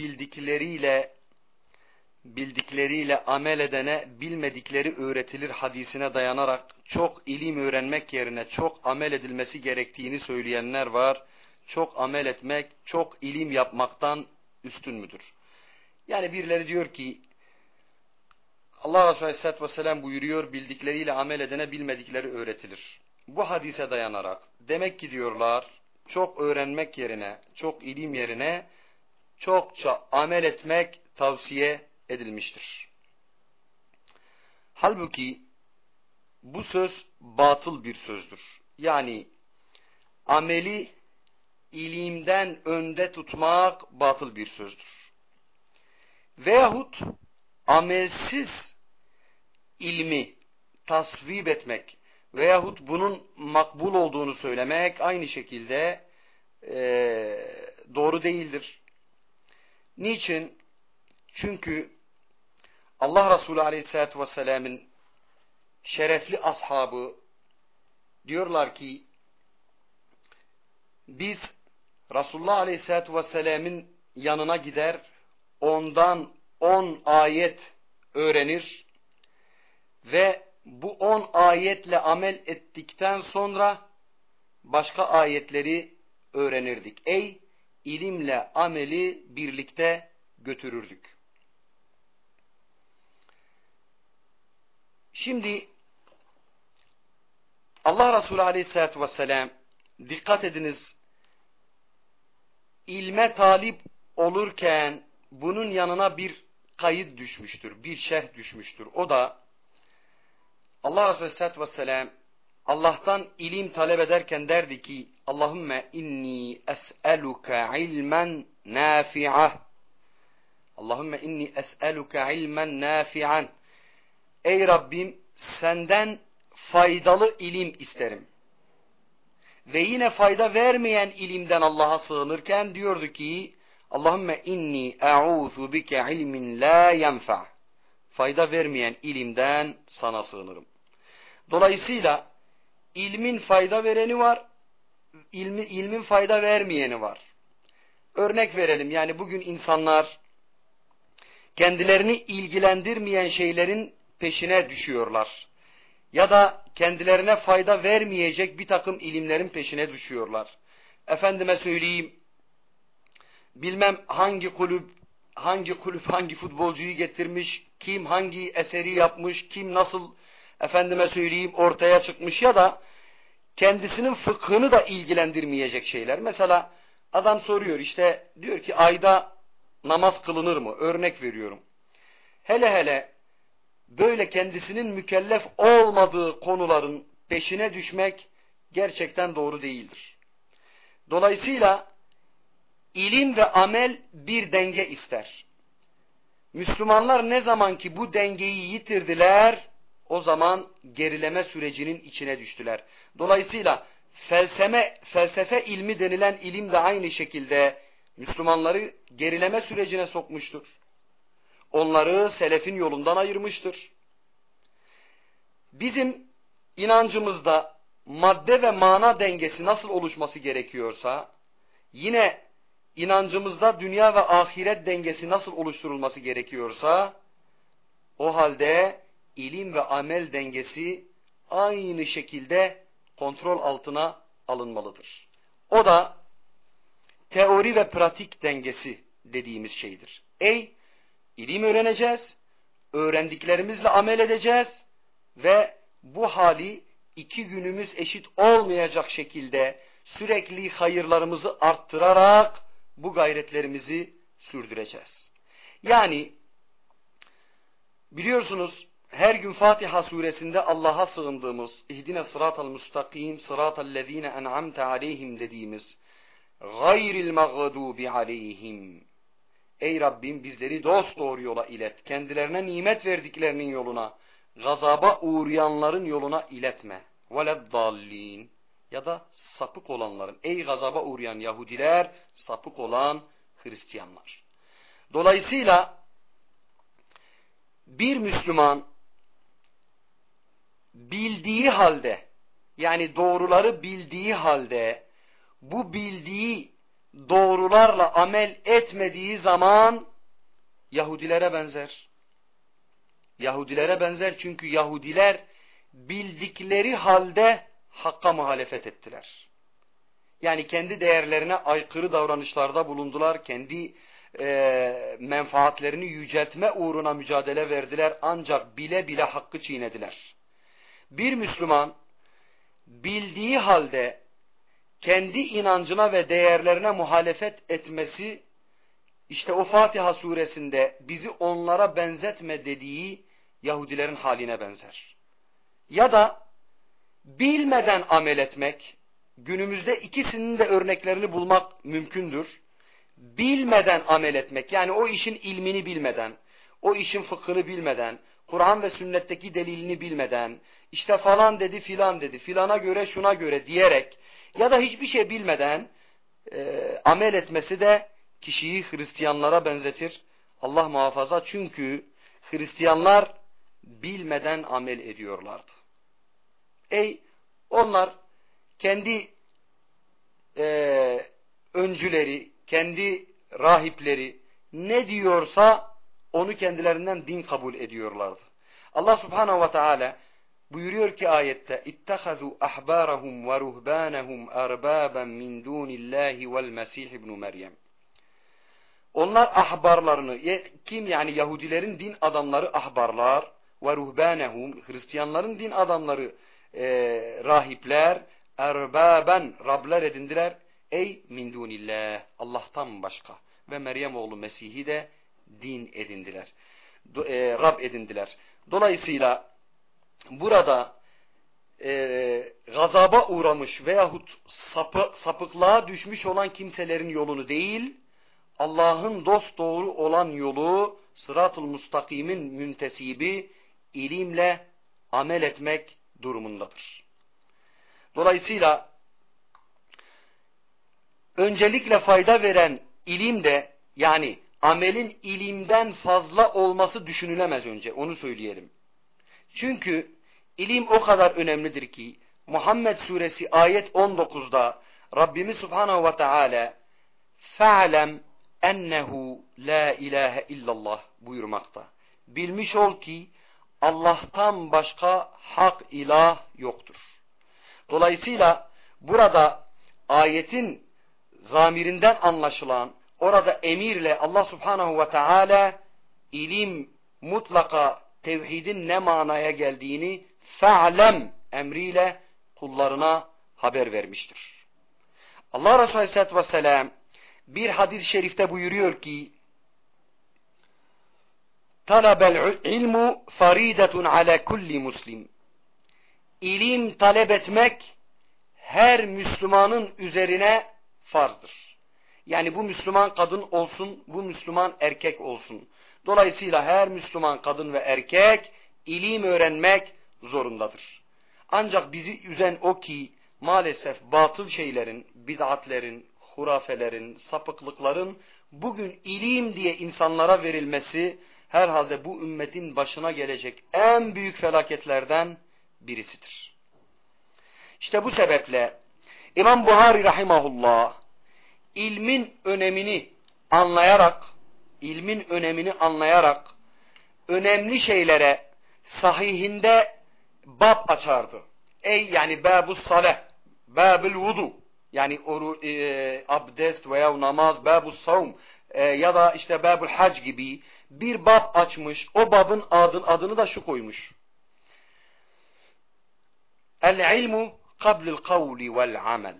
bildikleriyle bildikleriyle amel edene bilmedikleri öğretilir hadisine dayanarak çok ilim öğrenmek yerine çok amel edilmesi gerektiğini söyleyenler var. Çok amel etmek, çok ilim yapmaktan üstün müdür? Yani birileri diyor ki Allah Resulü Aleyhisselatü Vesselam buyuruyor bildikleriyle amel edene bilmedikleri öğretilir. Bu hadise dayanarak demek ki diyorlar çok öğrenmek yerine, çok ilim yerine çokça amel etmek tavsiye edilmiştir. Halbuki bu söz batıl bir sözdür. Yani ameli ilimden önde tutmak batıl bir sözdür. Veyahut amelsiz ilmi tasvip etmek veyahut bunun makbul olduğunu söylemek aynı şekilde e, doğru değildir. Niçin? Çünkü Allah Resulü Aleyhisselatü Vesselam'ın şerefli ashabı diyorlar ki biz Resulullah Aleyhisselatü Vesselam'ın yanına gider ondan on ayet öğrenir ve bu on ayetle amel ettikten sonra başka ayetleri öğrenirdik. Ey ilimle ameli birlikte götürürdük. Şimdi Allah Resulü Aleyhisselatü Vesselam dikkat ediniz ilme talip olurken bunun yanına bir kayıt düşmüştür, bir şerh düşmüştür. O da Allah Resulü Aleyhisselatü Vesselam Allah'tan ilim talep ederken derdi ki Allahümme inni es'eluke ilmen nafi'ah Allahümme inni es'eluke ilmen nafi'an Ey Rabbim senden faydalı ilim isterim. Ve yine fayda vermeyen ilimden Allah'a sığınırken diyordu ki Allahümme inni e'ûzu bike ilmin la yenfa' Fayda vermeyen ilimden sana sığınırım. Dolayısıyla ilmin fayda vereni var, ilmi, ilmin fayda vermeyeni var. Örnek verelim yani bugün insanlar kendilerini ilgilendirmeyen şeylerin peşine düşüyorlar. Ya da kendilerine fayda vermeyecek bir takım ilimlerin peşine düşüyorlar. Efendime söyleyeyim, bilmem hangi kulüp, hangi kulüp hangi futbolcuyu getirmiş, kim hangi eseri yapmış, kim nasıl efendime söyleyeyim ortaya çıkmış ya da kendisinin fıkhını da ilgilendirmeyecek şeyler. Mesela adam soruyor işte diyor ki ayda namaz kılınır mı? Örnek veriyorum. Hele hele böyle kendisinin mükellef olmadığı konuların peşine düşmek gerçekten doğru değildir. Dolayısıyla ilim ve amel bir denge ister. Müslümanlar ne zaman ki bu dengeyi yitirdiler, o zaman gerileme sürecinin içine düştüler. Dolayısıyla felsefe, felsefe ilmi denilen ilim de aynı şekilde Müslümanları gerileme sürecine sokmuştur. Onları selefin yolundan ayırmıştır. Bizim inancımızda madde ve mana dengesi nasıl oluşması gerekiyorsa, yine inancımızda dünya ve ahiret dengesi nasıl oluşturulması gerekiyorsa, o halde ilim ve amel dengesi aynı şekilde kontrol altına alınmalıdır. O da teori ve pratik dengesi dediğimiz şeydir. Ey ilim öğreneceğiz, öğrendiklerimizle amel edeceğiz ve bu hali iki günümüz eşit olmayacak şekilde sürekli hayırlarımızı arttırarak bu gayretlerimizi sürdüreceğiz. Yani biliyorsunuz her gün Fatiha suresinde Allah'a sığındığımız, ihdine sıratal müstakim, sıratal lezine en'amte aleyhim dediğimiz, gayril mağdubi aleyhim. Ey Rabbim bizleri dost doğru yola ilet, kendilerine nimet verdiklerinin yoluna, gazaba uğrayanların yoluna iletme. Veleddallin. Ya da sapık olanların, ey gazaba uğrayan Yahudiler, sapık olan Hristiyanlar. Dolayısıyla bir Müslüman bildiği halde yani doğruları bildiği halde bu bildiği doğrularla amel etmediği zaman Yahudilere benzer. Yahudilere benzer çünkü Yahudiler bildikleri halde hakka muhalefet ettiler. Yani kendi değerlerine aykırı davranışlarda bulundular, kendi e, menfaatlerini yüceltme uğruna mücadele verdiler ancak bile bile hakkı çiğnediler. Bir Müslüman bildiği halde kendi inancına ve değerlerine muhalefet etmesi işte o Fatiha suresinde bizi onlara benzetme dediği Yahudilerin haline benzer. Ya da bilmeden amel etmek, günümüzde ikisinin de örneklerini bulmak mümkündür. Bilmeden amel etmek, yani o işin ilmini bilmeden, o işin fıkhını bilmeden, Kur'an ve sünnetteki delilini bilmeden, işte falan dedi filan dedi, filana göre şuna göre diyerek ya da hiçbir şey bilmeden e, amel etmesi de kişiyi Hristiyanlara benzetir. Allah muhafaza çünkü Hristiyanlar bilmeden amel ediyorlardı. Ey onlar kendi e, öncüleri, kendi rahipleri ne diyorsa onu kendilerinden din kabul ediyorlardı. Allah subhanahu ve teala buyuruyor ki ayette اِتَّخَذُوا أَحْبَارَهُمْ وَرُهْبَانَهُمْ أَرْبَابًا مِنْ دُونِ اللّٰهِ وَالْمَسِيحِ ibn Meryem onlar ahbarlarını, kim yani Yahudilerin din adamları ahbarlar ve ruhbanehum, Hristiyanların din adamları e, rahipler, erbaben, Rabler edindiler. Ey min dunillah, Allah'tan başka ve Meryem oğlu Mesih'i de din edindiler. E, Rab edindiler. Dolayısıyla burada e, gazaba uğramış veyahut sapı, sapıklığa düşmüş olan kimselerin yolunu değil, Allah'ın dost doğru olan yolu, sırat-ı mustakimin müntesibi, ilimle amel etmek durumundadır. Dolayısıyla öncelikle fayda veren ilim de yani amelin ilimden fazla olması düşünülemez önce onu söyleyelim. Çünkü ilim o kadar önemlidir ki Muhammed suresi ayet 19'da Rabbimiz Subhanahu ve Teala fe'lem ennehu la ilahe illallah buyurmakta. Bilmiş ol ki Allah'tan başka hak ilah yoktur. Dolayısıyla burada ayetin zamirinden anlaşılan orada emirle Allah subhanahu ve teala ilim mutlaka tevhidin ne manaya geldiğini fe'lem emriyle kullarına haber vermiştir. Allah Resulü Aleyhisselatü Vesselam bir hadis-i şerifte buyuruyor ki talabel ilmu faridetun ala kulli muslim ilim talep etmek her Müslümanın üzerine farzdır. Yani bu Müslüman kadın olsun, bu Müslüman erkek olsun. Dolayısıyla her Müslüman kadın ve erkek ilim öğrenmek zorundadır. Ancak bizi üzen o ki maalesef batıl şeylerin, bid'atlerin, hurafelerin, sapıklıkların bugün ilim diye insanlara verilmesi herhalde bu ümmetin başına gelecek en büyük felaketlerden birisidir. İşte bu sebeple İmam Buhari rahimahullah ilmin önemini anlayarak ilmin önemini anlayarak önemli şeylere sahihinde bab açardı. Ey yani babu saleh, babul vudu yani oru, e, abdest veya namaz, babu savm e, ya da işte babul hac gibi bir bab açmış. O babın adın, adını da şu koymuş. El ilmu kablil kavli vel amel.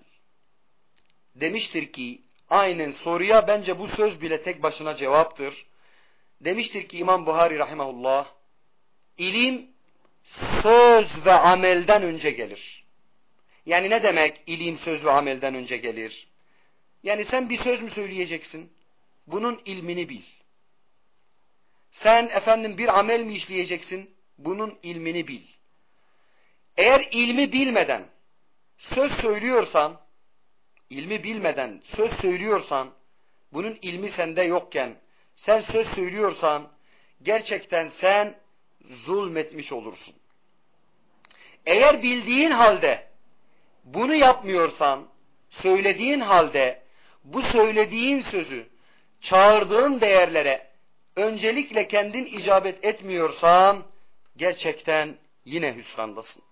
Demiştir ki aynen soruya bence bu söz bile tek başına cevaptır. Demiştir ki İmam Buhari rahimahullah ilim söz ve amelden önce gelir. Yani ne demek ilim söz ve amelden önce gelir? Yani sen bir söz mü söyleyeceksin? Bunun ilmini bil. Sen efendim bir amel mi işleyeceksin? Bunun ilmini bil. Eğer ilmi bilmeden söz söylüyorsan, ilmi bilmeden söz söylüyorsan, bunun ilmi sende yokken sen söz söylüyorsan gerçekten sen zulmetmiş olursun. Eğer bildiğin halde bunu yapmıyorsan, söylediğin halde bu söylediğin sözü, çağırdığın değerlere öncelikle kendin icabet etmiyorsan gerçekten yine hüsrandasın.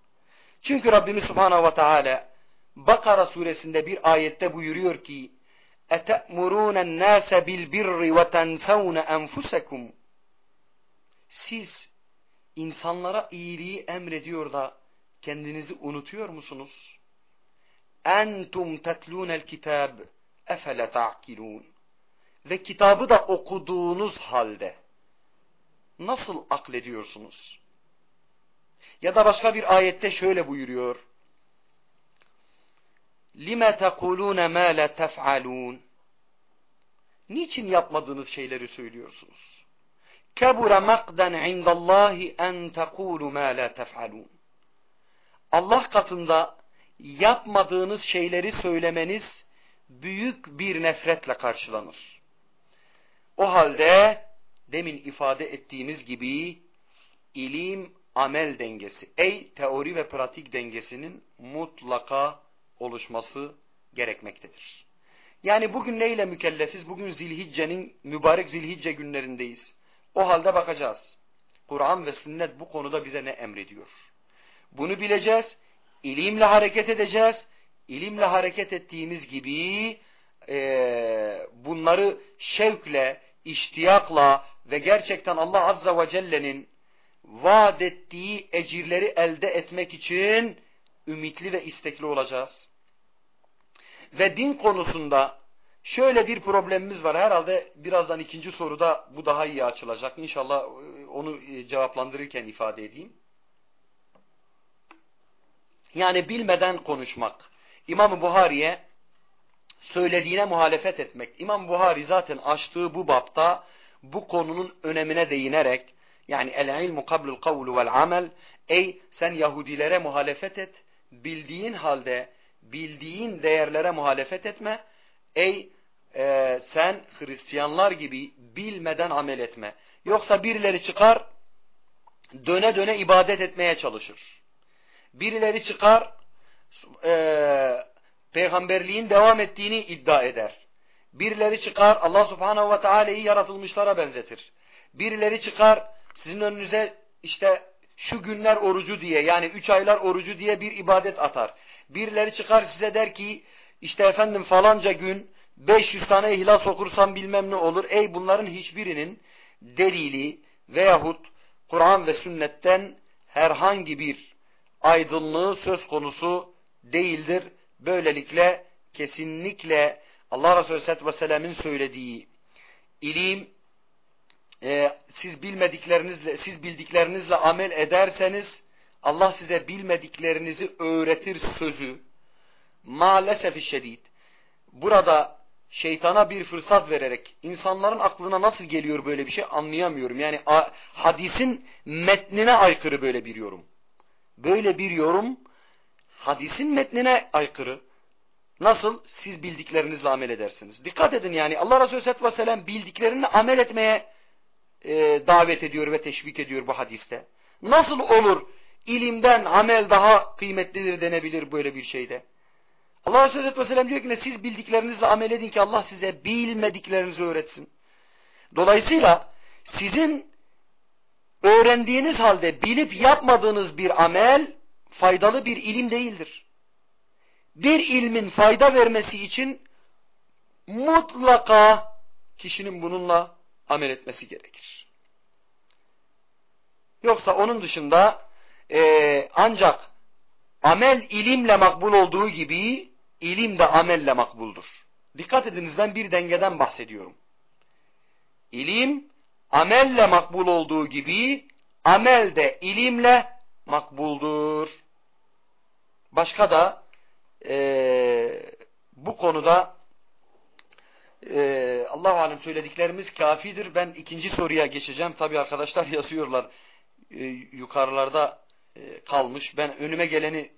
Çünkü Rabbimiz Subhanahu ve Teala Bakara suresinde bir ayette buyuruyor ki اَتَأْمُرُونَ النَّاسَ بِالْبِرِّ وَتَنْسَوْنَ أَنْفُسَكُمْ Siz insanlara iyiliği emrediyor da kendinizi unutuyor musunuz? Entum tetlûnel kitab efele ta'kilûn Ve kitabı da okuduğunuz halde nasıl aklediyorsunuz? Ya da başka bir ayette şöyle buyuruyor. lime tekulune ma la tef'alun Niçin yapmadığınız şeyleri söylüyorsunuz? Kebure makden indallahi en tekulu ma la tef'alun Allah katında yapmadığınız şeyleri söylemeniz büyük bir nefretle karşılanır. O halde demin ifade ettiğimiz gibi ilim amel dengesi, ey teori ve pratik dengesinin mutlaka oluşması gerekmektedir. Yani bugün neyle mükellefiz? Bugün Zilhicce'nin mübarek Zilhicce günlerindeyiz. O halde bakacağız. Kur'an ve sünnet bu konuda bize ne emrediyor? Bunu bileceğiz. İlimle hareket edeceğiz. İlimle hareket ettiğimiz gibi e, bunları şevkle, iştiyakla ve gerçekten Allah Azza ve Celle'nin vaat ettiği ecirleri elde etmek için ümitli ve istekli olacağız. Ve din konusunda şöyle bir problemimiz var. Herhalde birazdan ikinci soruda bu daha iyi açılacak. İnşallah e, onu e, cevaplandırırken ifade edeyim. Yani bilmeden konuşmak. İmam Buhari'ye söylediğine muhalefet etmek. İmam Buhari zaten açtığı bu bapta bu konunun önemine değinerek yani el ilmu kablul kavlu vel amel ey sen Yahudilere muhalefet et bildiğin halde bildiğin değerlere muhalefet etme ey e, sen Hristiyanlar gibi bilmeden amel etme. Yoksa birileri çıkar döne döne ibadet etmeye çalışır. Birileri çıkar e, peygamberliğin devam ettiğini iddia eder. Birileri çıkar Allah subhanehu ve teala'yı yaratılmışlara benzetir. Birileri çıkar sizin önünüze işte şu günler orucu diye yani üç aylar orucu diye bir ibadet atar. Birileri çıkar size der ki işte efendim falanca gün 500 tane ihlas okursan bilmem ne olur. Ey bunların hiçbirinin delili veyahut Kur'an ve sünnetten herhangi bir aydınlığı söz konusu değildir. Böylelikle kesinlikle Allah Resulü Aleyhisselatü Vesselam'ın söylediği ilim e, siz bilmediklerinizle siz bildiklerinizle amel ederseniz Allah size bilmediklerinizi öğretir sözü maalesef şiddet. Burada şeytana bir fırsat vererek insanların aklına nasıl geliyor böyle bir şey anlayamıyorum. Yani hadisin metnine aykırı böyle bir yorum. Böyle bir yorum hadisin metnine aykırı. Nasıl? Siz bildiklerinizle amel edersiniz. Dikkat edin yani Allah Resulü Aleyhisselatü Vesselam bildiklerini amel etmeye e, davet ediyor ve teşvik ediyor bu hadiste. Nasıl olur ilimden amel daha kıymetlidir denebilir böyle bir şeyde? Allah Resulü Aleyhisselatü Vesselam diyor ki siz bildiklerinizle amel edin ki Allah size bilmediklerinizi öğretsin. Dolayısıyla sizin öğrendiğiniz halde bilip yapmadığınız bir amel faydalı bir ilim değildir. Bir ilmin fayda vermesi için mutlaka kişinin bununla amel etmesi gerekir. Yoksa onun dışında e, ancak amel ilimle makbul olduğu gibi ilim de amelle makbuldur. Dikkat ediniz ben bir dengeden bahsediyorum. İlim amelle makbul olduğu gibi amel de ilimle makbuldur. Başka da e, bu konuda e, Allah alem söylediklerimiz kafidir. Ben ikinci soruya geçeceğim. Tabi arkadaşlar yazıyorlar e, yukarılarda e, kalmış. Ben önüme geleni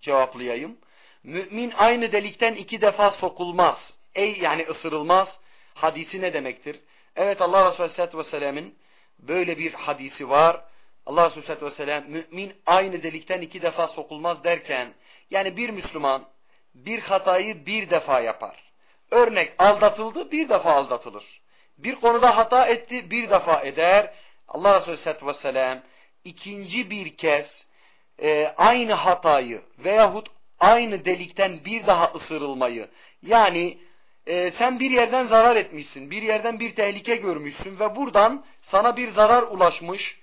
cevaplayayım. Mümin aynı delikten iki defa sokulmaz. Ey yani ısırılmaz. Hadisi ne demektir? Evet Allah Resulü Aleyhisselatü Vesselam'ın böyle bir hadisi var. Allah Resulü Aleyhisselatü Vesselam mümin aynı delikten iki defa sokulmaz derken yani bir Müslüman bir hatayı bir defa yapar. Örnek aldatıldı bir defa aldatılır. Bir konuda hata etti bir defa eder. Allah Resulü Aleyhisselatü Vesselam ikinci bir kez e, aynı hatayı veyahut aynı delikten bir daha ısırılmayı yani e, sen bir yerden zarar etmişsin, bir yerden bir tehlike görmüşsün ve buradan sana bir zarar ulaşmış,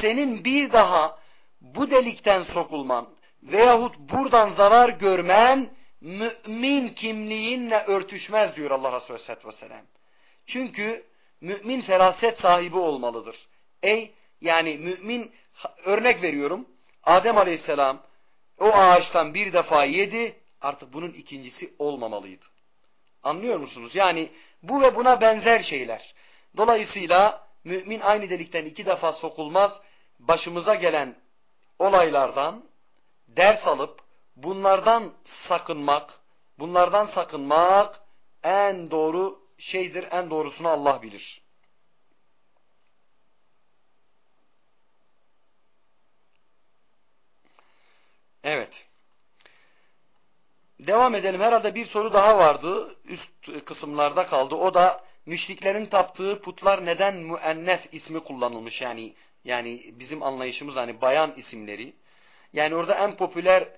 senin bir daha bu delikten sokulman veyahut buradan zarar görmen mümin kimliğinle örtüşmez diyor Allah Resulü Aleyhisselatü Vesselam. Çünkü mümin feraset sahibi olmalıdır. Ey yani mümin örnek veriyorum Adem Aleyhisselam o ağaçtan bir defa yedi artık bunun ikincisi olmamalıydı. Anlıyor musunuz? Yani bu ve buna benzer şeyler. Dolayısıyla mümin aynı delikten iki defa sokulmaz. Başımıza gelen olaylardan ders alıp bunlardan sakınmak, bunlardan sakınmak en doğru şeydir. En doğrusunu Allah bilir. Evet. Devam edelim. Herhalde bir soru daha vardı. Üst kısımlarda kaldı. O da müşriklerin taptığı putlar neden müennes ismi kullanılmış? Yani yani bizim anlayışımız hani bayan isimleri. Yani orada en popüler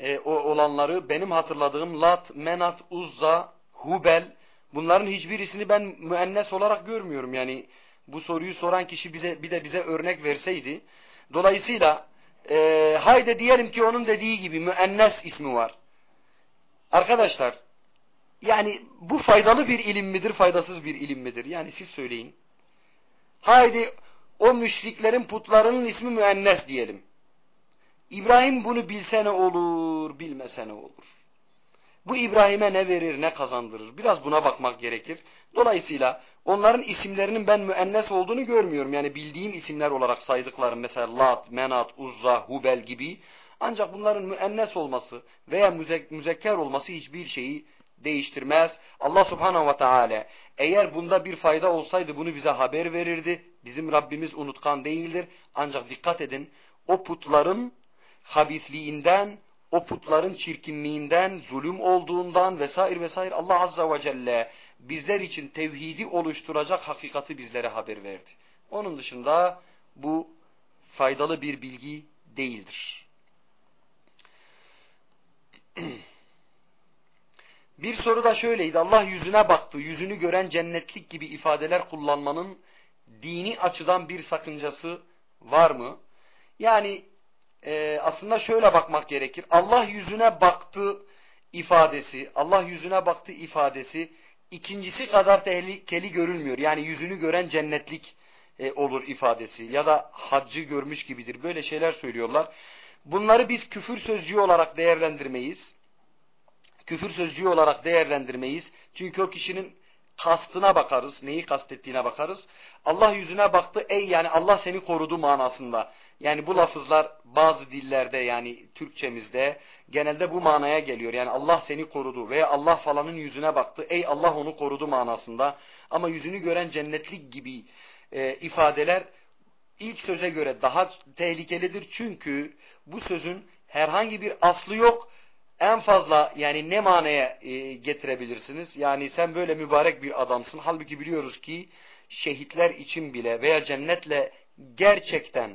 e, o olanları benim hatırladığım Lat, Menat, Uzza, Hubel bunların hiçbirisini ben müennes olarak görmüyorum. Yani bu soruyu soran kişi bize bir de bize örnek verseydi. Dolayısıyla e, haydi diyelim ki onun dediği gibi müennes ismi var. Arkadaşlar yani bu faydalı bir ilim midir, faydasız bir ilim midir? Yani siz söyleyin. Haydi o müşriklerin putlarının ismi müennes diyelim. İbrahim bunu bilse ne olur, bilmese ne olur? Bu İbrahim'e ne verir, ne kazandırır? Biraz buna bakmak gerekir. Dolayısıyla onların isimlerinin ben müennes olduğunu görmüyorum. Yani bildiğim isimler olarak saydıklarım mesela Lat, Menat, Uzza, Hubel gibi. Ancak bunların müennes olması veya müzekker olması hiçbir şeyi değiştirmez. Allah subhanahu ve teala eğer bunda bir fayda olsaydı bunu bize haber verirdi. Bizim Rabbimiz unutkan değildir. Ancak dikkat edin o putların habisliğinden, o putların çirkinliğinden, zulüm olduğundan vesaire vesaire Allah azza ve celle bizler için tevhidi oluşturacak hakikati bizlere haber verdi. Onun dışında bu faydalı bir bilgi değildir. Bir soru da şöyleydi. Allah yüzüne baktı. Yüzünü gören cennetlik gibi ifadeler kullanmanın dini açıdan bir sakıncası var mı? Yani e, aslında şöyle bakmak gerekir. Allah yüzüne baktı ifadesi, Allah yüzüne baktı ifadesi ikincisi kadar tehlikeli görülmüyor. Yani yüzünü gören cennetlik e, olur ifadesi ya da haccı görmüş gibidir. Böyle şeyler söylüyorlar. Bunları biz küfür sözcüğü olarak değerlendirmeyiz. Küfür sözcüğü olarak değerlendirmeyiz. Çünkü o kişinin kastına bakarız, neyi kastettiğine bakarız. Allah yüzüne baktı, ey yani Allah seni korudu manasında. Yani bu lafızlar bazı dillerde yani Türkçemizde genelde bu manaya geliyor. Yani Allah seni korudu veya Allah falanın yüzüne baktı. Ey Allah onu korudu manasında. Ama yüzünü gören cennetlik gibi e, ifadeler ilk söze göre daha tehlikelidir. Çünkü bu sözün herhangi bir aslı yok. En fazla yani ne manaya e, getirebilirsiniz? Yani sen böyle mübarek bir adamsın. Halbuki biliyoruz ki şehitler için bile veya cennetle gerçekten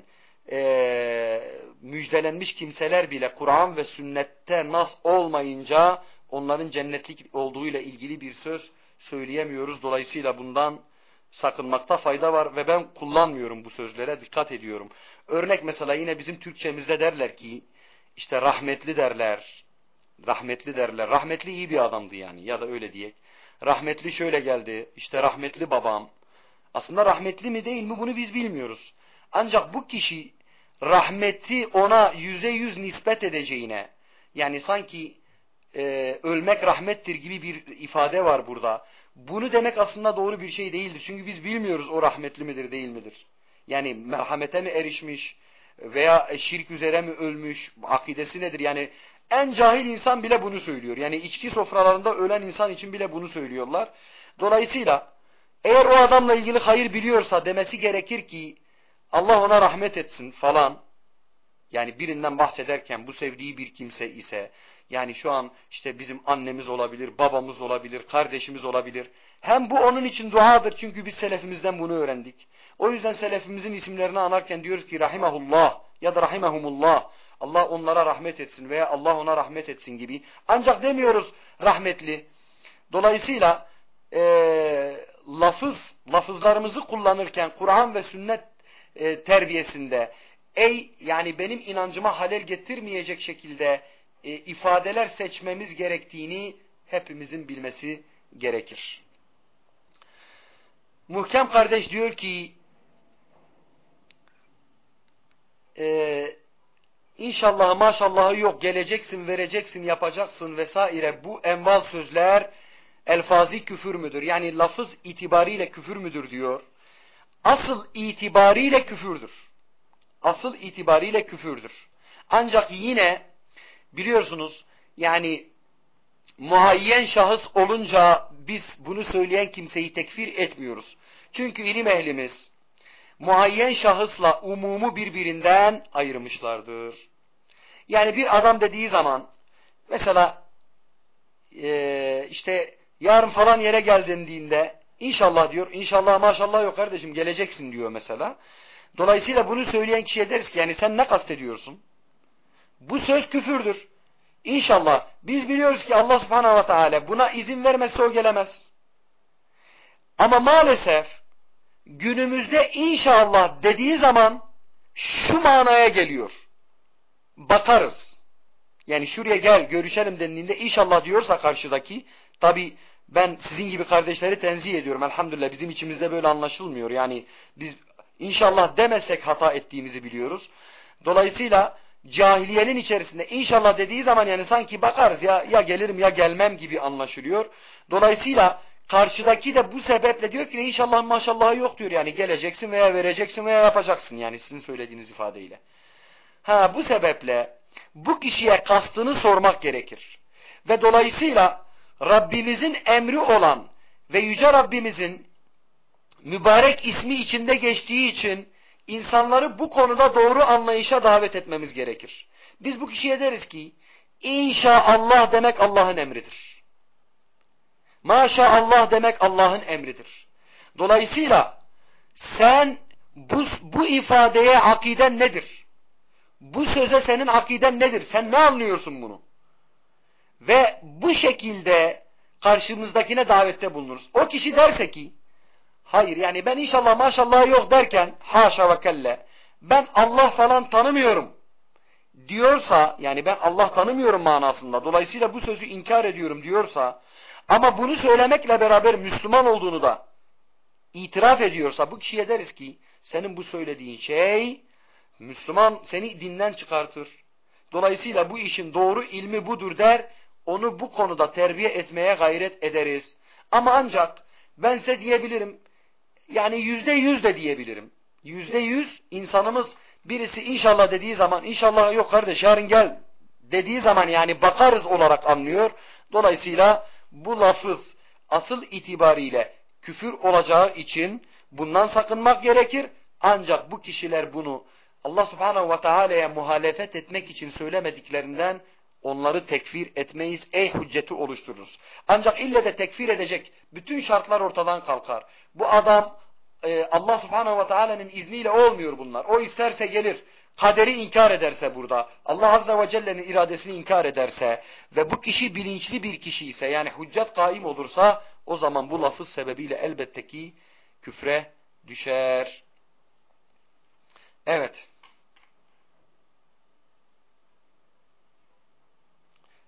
e, müjdelenmiş kimseler bile Kur'an ve sünnette nas olmayınca onların cennetlik olduğuyla ilgili bir söz söyleyemiyoruz. Dolayısıyla bundan sakınmakta fayda var ve ben kullanmıyorum bu sözlere dikkat ediyorum. Örnek mesela yine bizim Türkçemizde derler ki işte rahmetli derler. Rahmetli derler. Rahmetli iyi bir adamdı yani ya da öyle diyek. Rahmetli şöyle geldi. işte rahmetli babam. Aslında rahmetli mi değil mi bunu biz bilmiyoruz. Ancak bu kişi rahmeti ona yüze yüz nispet edeceğine yani sanki e, ölmek rahmettir gibi bir ifade var burada. Bunu demek aslında doğru bir şey değildir. Çünkü biz bilmiyoruz o rahmetli midir değil midir. Yani merhamete mi erişmiş veya şirk üzere mi ölmüş, akidesi nedir? Yani en cahil insan bile bunu söylüyor. Yani içki sofralarında ölen insan için bile bunu söylüyorlar. Dolayısıyla eğer o adamla ilgili hayır biliyorsa demesi gerekir ki Allah ona rahmet etsin falan. Yani birinden bahsederken bu sevdiği bir kimse ise Yani şu an işte bizim annemiz olabilir, babamız olabilir, kardeşimiz olabilir. Hem bu onun için duadır çünkü biz selefimizden bunu öğrendik. O yüzden selefimizin isimlerini anarken diyoruz ki rahimahullah ya da rahimahumullah. Allah onlara rahmet etsin veya Allah ona rahmet etsin gibi. Ancak demiyoruz rahmetli. Dolayısıyla e, lafız, lafızlarımızı kullanırken Kur'an ve sünnet e, terbiyesinde ey yani benim inancıma halel getirmeyecek şekilde e, ifadeler seçmemiz gerektiğini hepimizin bilmesi gerekir. Muhkem kardeş diyor ki e, inşallah maşallahı yok geleceksin vereceksin yapacaksın vesaire bu enval sözler elfazi küfür müdür? Yani lafız itibariyle küfür müdür diyor. Asıl itibariyle küfürdür. Asıl itibariyle küfürdür. Ancak yine biliyorsunuz yani muayyen şahıs olunca biz bunu söyleyen kimseyi tekfir etmiyoruz. Çünkü ilim ehlimiz muayyen şahısla umumu birbirinden ayırmışlardır. Yani bir adam dediği zaman mesela e, işte yarın falan yere gel dendiğinde inşallah diyor. İnşallah maşallah yok kardeşim geleceksin diyor mesela. Dolayısıyla bunu söyleyen kişiye deriz ki yani sen ne kastediyorsun? Bu söz küfürdür. İnşallah biz biliyoruz ki Allah subhanahu ve teala buna izin vermezse o gelemez. Ama maalesef günümüzde inşallah dediği zaman şu manaya geliyor. Bakarız. Yani şuraya gel görüşelim dendiğinde inşallah diyorsa karşıdaki tabi ben sizin gibi kardeşleri tenzih ediyorum. Elhamdülillah bizim içimizde böyle anlaşılmıyor. Yani biz inşallah demesek hata ettiğimizi biliyoruz. Dolayısıyla cahiliyenin içerisinde inşallah dediği zaman yani sanki bakarız ya ya gelirim ya gelmem gibi anlaşılıyor. Dolayısıyla karşıdaki de bu sebeple diyor ki inşallah maşallah yok diyor yani geleceksin veya vereceksin veya yapacaksın yani sizin söylediğiniz ifadeyle. Ha bu sebeple bu kişiye kastını sormak gerekir. Ve dolayısıyla Rabbimizin emri olan ve Yüce Rabbimizin mübarek ismi içinde geçtiği için insanları bu konuda doğru anlayışa davet etmemiz gerekir. Biz bu kişiye deriz ki inşallah demek Allah'ın emridir. Maşallah demek Allah'ın emridir. Dolayısıyla sen bu, bu ifadeye akiden nedir? Bu söze senin akiden nedir? Sen ne anlıyorsun bunu? Ve bu şekilde karşımızdakine davette bulunuruz. O kişi derse ki hayır yani ben inşallah maşallah yok derken haşa ve kelle ben Allah falan tanımıyorum diyorsa yani ben Allah tanımıyorum manasında dolayısıyla bu sözü inkar ediyorum diyorsa ama bunu söylemekle beraber Müslüman olduğunu da itiraf ediyorsa bu kişiye deriz ki senin bu söylediğin şey Müslüman seni dinden çıkartır. Dolayısıyla bu işin doğru ilmi budur der onu bu konuda terbiye etmeye gayret ederiz. Ama ancak ben size diyebilirim, yani yüzde yüz de diyebilirim. Yüzde yüz insanımız birisi inşallah dediği zaman, inşallah yok kardeş yarın gel dediği zaman yani bakarız olarak anlıyor. Dolayısıyla bu lafız asıl itibariyle küfür olacağı için bundan sakınmak gerekir. Ancak bu kişiler bunu Allah subhanahu ve teala'ya muhalefet etmek için söylemediklerinden onları tekfir etmeyiz, ey hücceti oluştururuz. Ancak ille de tekfir edecek bütün şartlar ortadan kalkar. Bu adam e, Allah subhanehu ve teala'nın izniyle olmuyor bunlar. O isterse gelir, kaderi inkar ederse burada, Allah azze ve celle'nin iradesini inkar ederse ve bu kişi bilinçli bir kişi ise yani hüccet kaim olursa o zaman bu lafız sebebiyle elbette ki küfre düşer. Evet.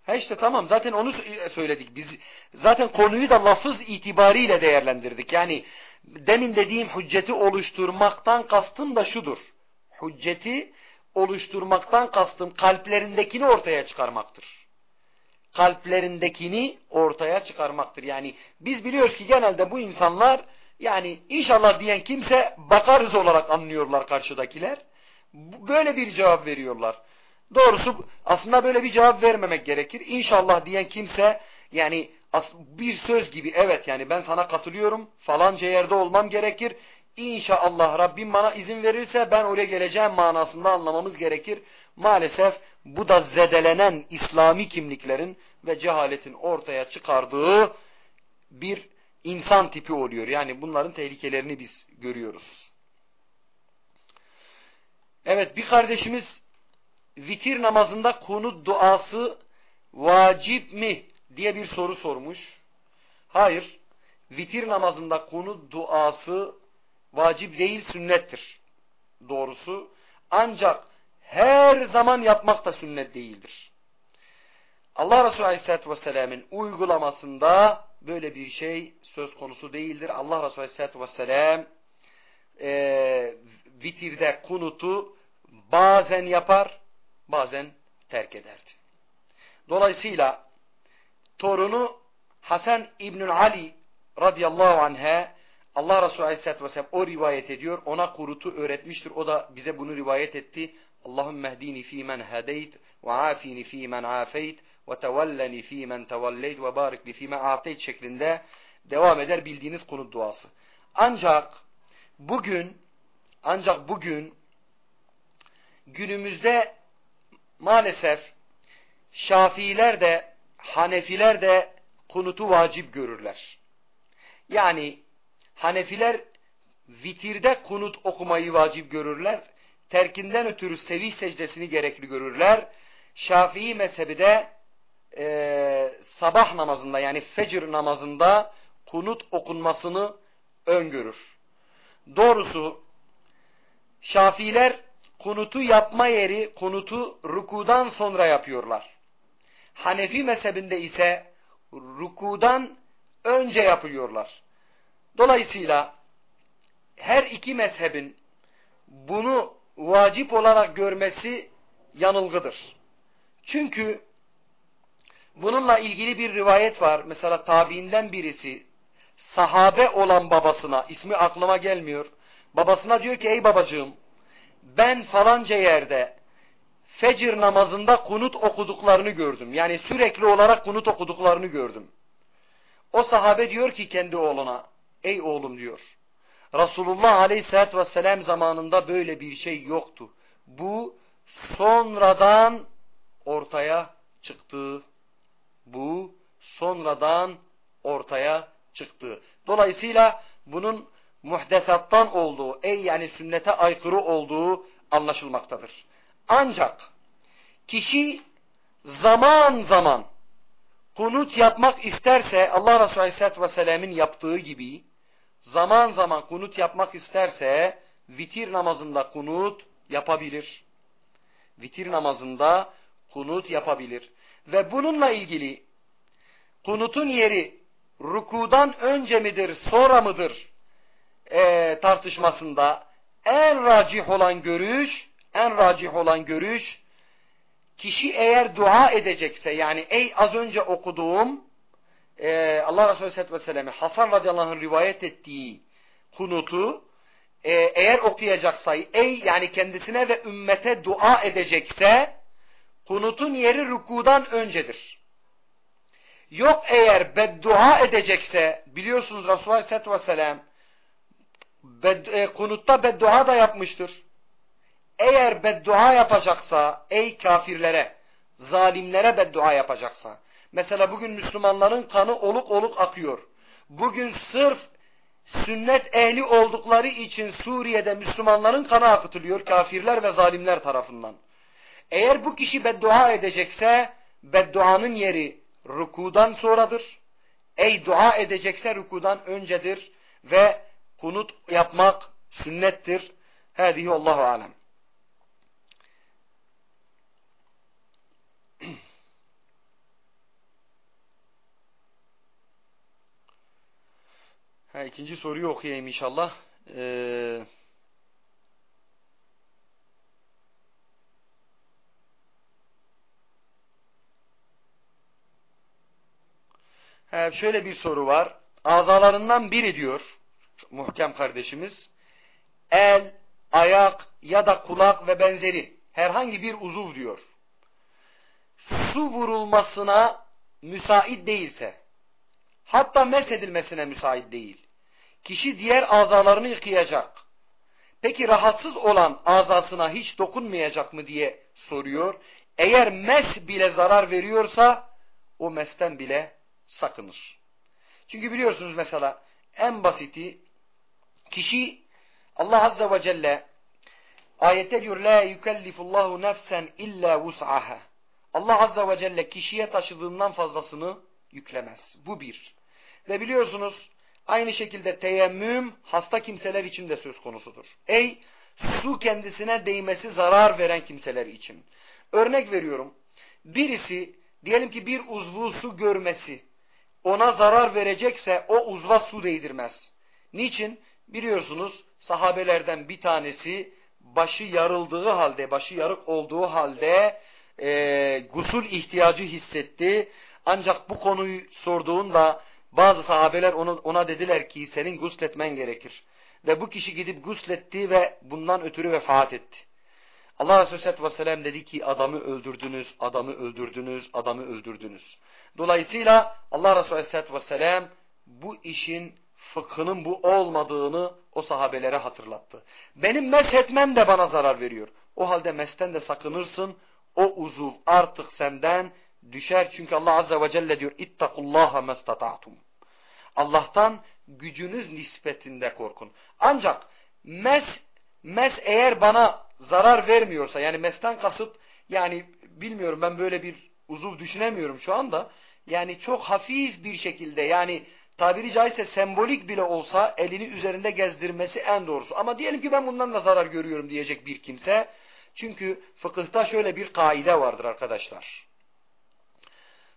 Ha işte tamam zaten onu söyledik. Biz zaten konuyu da lafız itibariyle değerlendirdik. Yani demin dediğim hücceti oluşturmaktan kastım da şudur. Hücceti oluşturmaktan kastım kalplerindekini ortaya çıkarmaktır. Kalplerindekini ortaya çıkarmaktır. Yani biz biliyoruz ki genelde bu insanlar yani inşallah diyen kimse bakarız olarak anlıyorlar karşıdakiler. Böyle bir cevap veriyorlar. Doğrusu aslında böyle bir cevap vermemek gerekir. İnşallah diyen kimse yani bir söz gibi evet yani ben sana katılıyorum falanca yerde olmam gerekir. İnşallah Rabbim bana izin verirse ben oraya geleceğim manasında anlamamız gerekir. Maalesef Bu da zedelenen İslami kimliklerin ve cehaletin ortaya çıkardığı bir insan tipi oluyor. Yani bunların tehlikelerini biz görüyoruz. Evet bir kardeşimiz vitir namazında kunut duası vacip mi diye bir soru sormuş. Hayır. Vitir namazında kunut duası vacip değil sünnettir. Doğrusu. Ancak her zaman yapmak da sünnet değildir. Allah Resulü Aleyhisselatü Vesselam'ın uygulamasında böyle bir şey söz konusu değildir. Allah Resulü Aleyhisselatü Vesselam e, vitirde kunutu bazen yapar, bazen terk ederdi. Dolayısıyla torunu Hasan İbnül Ali radıyallahu anh'e Allah Resulü Aleyhisselatü Vesselam o rivayet ediyor. Ona kurutu öğretmiştir. O da bize bunu rivayet etti. Allahümme hdini fî men hedeyt ve afini fî men afeyt ve tevelleni fî men tevelleyt ve barik li fî men şeklinde devam eder bildiğiniz kunut duası. Ancak bugün ancak bugün günümüzde maalesef Şafiiler de Hanefiler de kunutu vacip görürler. Yani Hanefiler vitirde kunut okumayı vacip görürler. Terkinden ötürü sevi secdesini gerekli görürler. Şafii mezhebi de e, sabah namazında yani fecir namazında kunut okunmasını öngörür. Doğrusu Şafiiler kunutu yapma yeri kunutu rukudan sonra yapıyorlar. Hanefi mezhebinde ise rukudan önce yapıyorlar. Dolayısıyla her iki mezhebin bunu vacip olarak görmesi yanılgıdır. Çünkü bununla ilgili bir rivayet var. Mesela tabiinden birisi sahabe olan babasına, ismi aklıma gelmiyor. Babasına diyor ki ey babacığım ben falanca yerde fecir namazında kunut okuduklarını gördüm. Yani sürekli olarak kunut okuduklarını gördüm. O sahabe diyor ki kendi oğluna, ey oğlum diyor. Resulullah aleyhissalatü vesselam zamanında böyle bir şey yoktu. Bu sonradan ortaya çıktı. Bu sonradan ortaya çıktı. Dolayısıyla bunun muhdesattan olduğu, ey yani sünnete aykırı olduğu anlaşılmaktadır. Ancak kişi zaman zaman kunut yapmak isterse Allah Resulü Aleyhisselatü Vesselam'ın yaptığı gibi zaman zaman kunut yapmak isterse vitir namazında kunut yapabilir. Vitir namazında kunut yapabilir. Ve bununla ilgili kunutun yeri rukudan önce midir sonra mıdır e, tartışmasında en racih olan görüş en racih olan görüş kişi eğer dua edecekse yani ey az önce okuduğum e, Allah Resulü Aleyhisselatü Vesselam'ı Hasan radıyallahu anh rivayet ettiği kunutu e, eğer okuyacaksa ey yani kendisine ve ümmete dua edecekse kunutun yeri rükudan öncedir. Yok eğer beddua edecekse biliyorsunuz Resulullah Aleyhisselatü Vesselam bed, e, kunutta beddua da yapmıştır eğer beddua yapacaksa ey kafirlere, zalimlere beddua yapacaksa, mesela bugün Müslümanların kanı oluk oluk akıyor. Bugün sırf sünnet ehli oldukları için Suriye'de Müslümanların kanı akıtılıyor kafirler ve zalimler tarafından. Eğer bu kişi beddua edecekse bedduanın yeri rukudan sonradır. Ey dua edecekse rukudan öncedir ve kunut yapmak sünnettir. Hadihi Allahu alem. Ha, ikinci soruyu okuyayım inşallah. Ee, şöyle bir soru var. Azalarından biri diyor muhkem kardeşimiz. El, ayak ya da kulak ve benzeri herhangi bir uzuv diyor. Su vurulmasına müsait değilse hatta mesedilmesine müsait değil kişi diğer azalarını yıkayacak. Peki rahatsız olan azasına hiç dokunmayacak mı diye soruyor. eğer mes bile zarar veriyorsa o mesten bile sakınır. Çünkü biliyorsunuz mesela en basiti kişi Allah Azze ve Celle ayette diyor la yukellifullahu nefsen illa vus'aha. Allah Azze ve Celle kişiye taşıdığından fazlasını yüklemez. Bu bir. Ve biliyorsunuz aynı şekilde teyemmüm hasta kimseler için de söz konusudur. Ey su kendisine değmesi zarar veren kimseler için. Örnek veriyorum. Birisi diyelim ki bir uzvu su görmesi ona zarar verecekse o uzva su değdirmez. Niçin? Biliyorsunuz sahabelerden bir tanesi başı yarıldığı halde, başı yarık olduğu halde e, gusül ihtiyacı hissetti. Ancak bu konuyu sorduğunda bazı sahabeler ona, ona dediler ki senin gusletmen gerekir. Ve bu kişi gidip gusletti ve bundan ötürü vefat etti. Allah Resulü Aleyhisselatü Vesselam dedi ki adamı öldürdünüz, adamı öldürdünüz, adamı öldürdünüz. Dolayısıyla Allah Resulü Aleyhisselatü Vesselam bu işin fıkhının bu olmadığını o sahabelere hatırlattı. Benim meshetmem de bana zarar veriyor. O halde mesten de sakınırsın. O uzuv artık senden düşer. Çünkü Allah Azze ve Celle diyor ittakullaha mestata'tum. Allah'tan gücünüz nispetinde korkun. Ancak mes, mes eğer bana zarar vermiyorsa yani mesten kasıt yani bilmiyorum ben böyle bir uzuv düşünemiyorum şu anda. Yani çok hafif bir şekilde yani tabiri caizse sembolik bile olsa elini üzerinde gezdirmesi en doğrusu. Ama diyelim ki ben bundan da zarar görüyorum diyecek bir kimse. Çünkü fıkıhta şöyle bir kaide vardır arkadaşlar.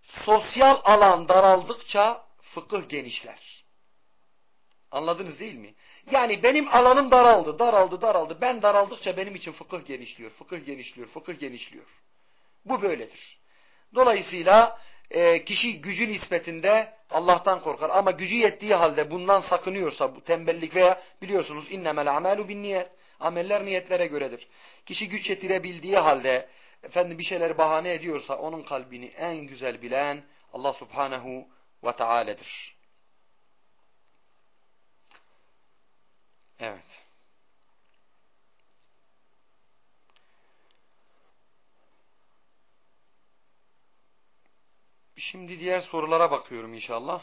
Sosyal alan daraldıkça fıkıh genişler. Anladınız değil mi? Yani benim alanım daraldı, daraldı, daraldı. Ben daraldıkça benim için fıkıh genişliyor, fıkıh genişliyor, fıkıh genişliyor. Bu böyledir. Dolayısıyla e, kişi gücü nispetinde Allah'tan korkar. Ama gücü yettiği halde bundan sakınıyorsa bu tembellik veya biliyorsunuz innemel amelu bin niyet. Ameller niyetlere göredir. Kişi güç yetirebildiği halde efendim bir şeyler bahane ediyorsa onun kalbini en güzel bilen Allah subhanehu ve teala'dır. Evet. Şimdi diğer sorulara bakıyorum inşallah.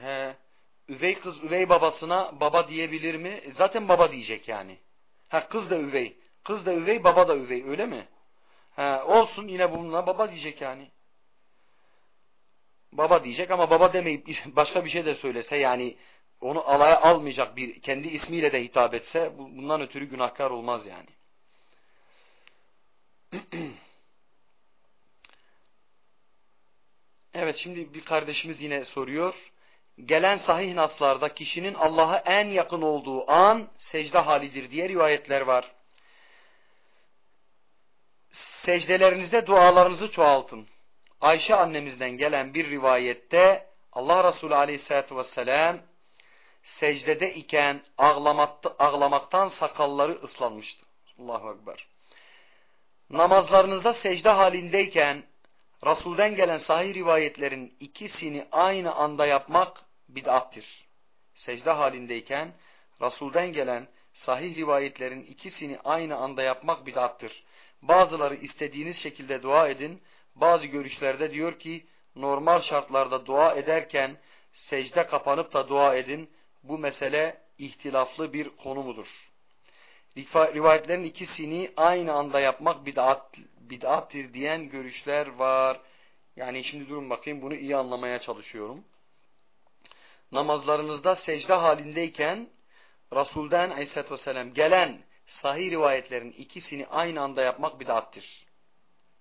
He, üvey kız üvey babasına baba diyebilir mi? E, zaten baba diyecek yani. Ha kız da üvey. Kız da üvey, baba da üvey. Öyle mi? Ha, olsun yine bununla baba diyecek yani. Baba diyecek ama baba demeyip başka bir şey de söylese yani onu alaya almayacak bir kendi ismiyle de hitap etse bundan ötürü günahkar olmaz yani. evet şimdi bir kardeşimiz yine soruyor. Gelen sahih naslarda kişinin Allah'a en yakın olduğu an secde halidir diye rivayetler var. Secdelerinizde dualarınızı çoğaltın. Ayşe annemizden gelen bir rivayette Allah Resulü aleyhissalatü vesselam secdede iken ağlamaktan sakalları ıslanmıştı. Allahu Ekber. Namazlarınızda secde halindeyken Resul'den gelen sahih rivayetlerin ikisini aynı anda yapmak bid'attir. Secde halindeyken Resul'den gelen sahih rivayetlerin ikisini aynı anda yapmak bid'attır. Bazıları istediğiniz şekilde dua edin, bazı görüşlerde diyor ki normal şartlarda dua ederken secde kapanıp da dua edin. Bu mesele ihtilaflı bir konu mudur? Rivayetlerin ikisini aynı anda yapmak bid'at, bid'attir diyen görüşler var. Yani şimdi durun bakayım bunu iyi anlamaya çalışıyorum. Namazlarınızda secde halindeyken Resul'den aleyhissalatü vesselam gelen sahih rivayetlerin ikisini aynı anda yapmak bid'attir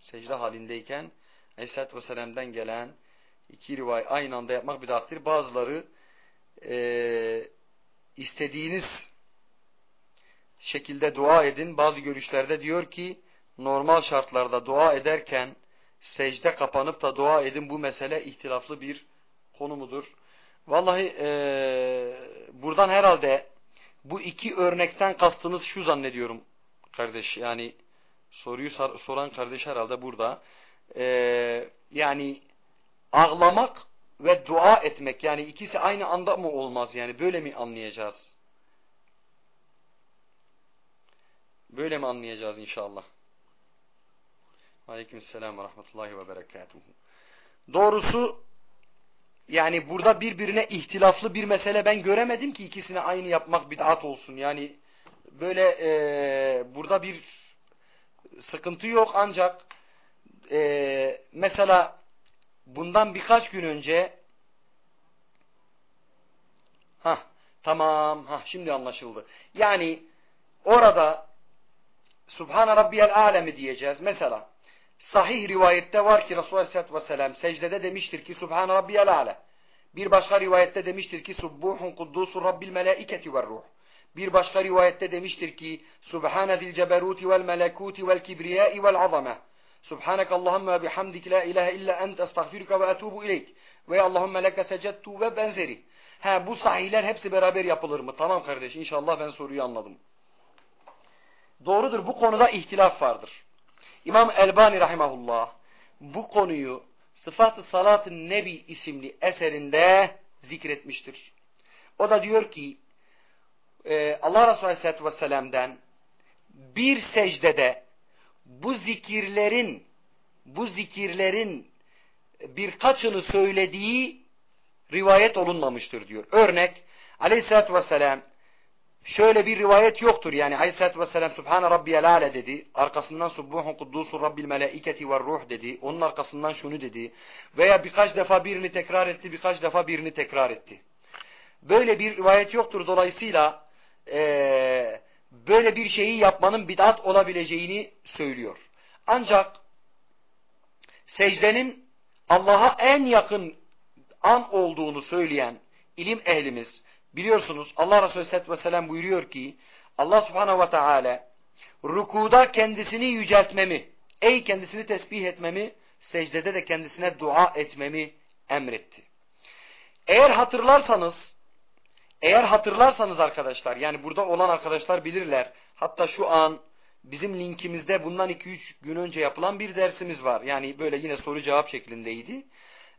secde halindeyken Aleyhisselatü Vesselam'dan gelen iki rivayet aynı anda yapmak bidattir. Bazıları e, istediğiniz şekilde dua edin. Bazı görüşlerde diyor ki normal şartlarda dua ederken secde kapanıp da dua edin. Bu mesele ihtilaflı bir konu mudur? Vallahi e, buradan herhalde bu iki örnekten kastınız şu zannediyorum kardeş. Yani soruyu soran kardeş herhalde burada. Ee, yani ağlamak ve dua etmek yani ikisi aynı anda mı olmaz yani böyle mi anlayacağız? Böyle mi anlayacağız inşallah? Aleykümselam ve rahmetullahi ve berekatuhu. Doğrusu yani burada birbirine ihtilaflı bir mesele ben göremedim ki ikisini aynı yapmak bid'at olsun. Yani böyle e, burada bir sıkıntı yok ancak e, mesela bundan birkaç gün önce ha tamam ha şimdi anlaşıldı. Yani orada Subhane Rabbiyel Alemi diyeceğiz. Mesela sahih rivayette var ki Resulullah Aleyhisselatü Vesselam secdede demiştir ki Subhane Rabbiyel Ale. Bir başka rivayette demiştir ki Subbuhun Kuddusun Rabbil Melaiketi ve Ruh. Bir başka rivayette demiştir ki Subhane zil ceberuti vel melekuti vel kibriyai vel azame. Subhaneke Allahümme bihamdik la ilahe illa ent estağfiruka ve etubu ileyk. Ve Allahümme leke secettu ve benzeri. Ha bu sahihler hepsi beraber yapılır mı? Tamam kardeş inşallah ben soruyu anladım. Doğrudur bu konuda ihtilaf vardır. İmam Elbani rahimahullah bu konuyu Sıfat-ı Salat-ı Nebi isimli eserinde zikretmiştir. O da diyor ki e, Allah Resulü Aleyhisselatü Vesselam'dan bir secdede bu zikirlerin bu zikirlerin birkaçını söylediği rivayet olunmamıştır diyor. Örnek Aleyhisselatü Vesselam şöyle bir rivayet yoktur yani Aleyhisselatü Vesselam Subhane Rabbiyel Ale dedi. Arkasından Subbuhun Kuddusun Rabbil Melaiketi ve Ruh dedi. Onun arkasından şunu dedi. Veya birkaç defa birini tekrar etti, birkaç defa birini tekrar etti. Böyle bir rivayet yoktur. Dolayısıyla e, böyle bir şeyi yapmanın bid'at olabileceğini söylüyor. Ancak secdenin Allah'a en yakın an olduğunu söyleyen ilim ehlimiz biliyorsunuz Allah Resulü Aleyhisselatü Vesselam buyuruyor ki Allah Subhanahu ve Teala rukuda kendisini yüceltmemi, ey kendisini tesbih etmemi, secdede de kendisine dua etmemi emretti. Eğer hatırlarsanız eğer hatırlarsanız arkadaşlar yani burada olan arkadaşlar bilirler. Hatta şu an bizim linkimizde bundan 2-3 gün önce yapılan bir dersimiz var. Yani böyle yine soru cevap şeklindeydi.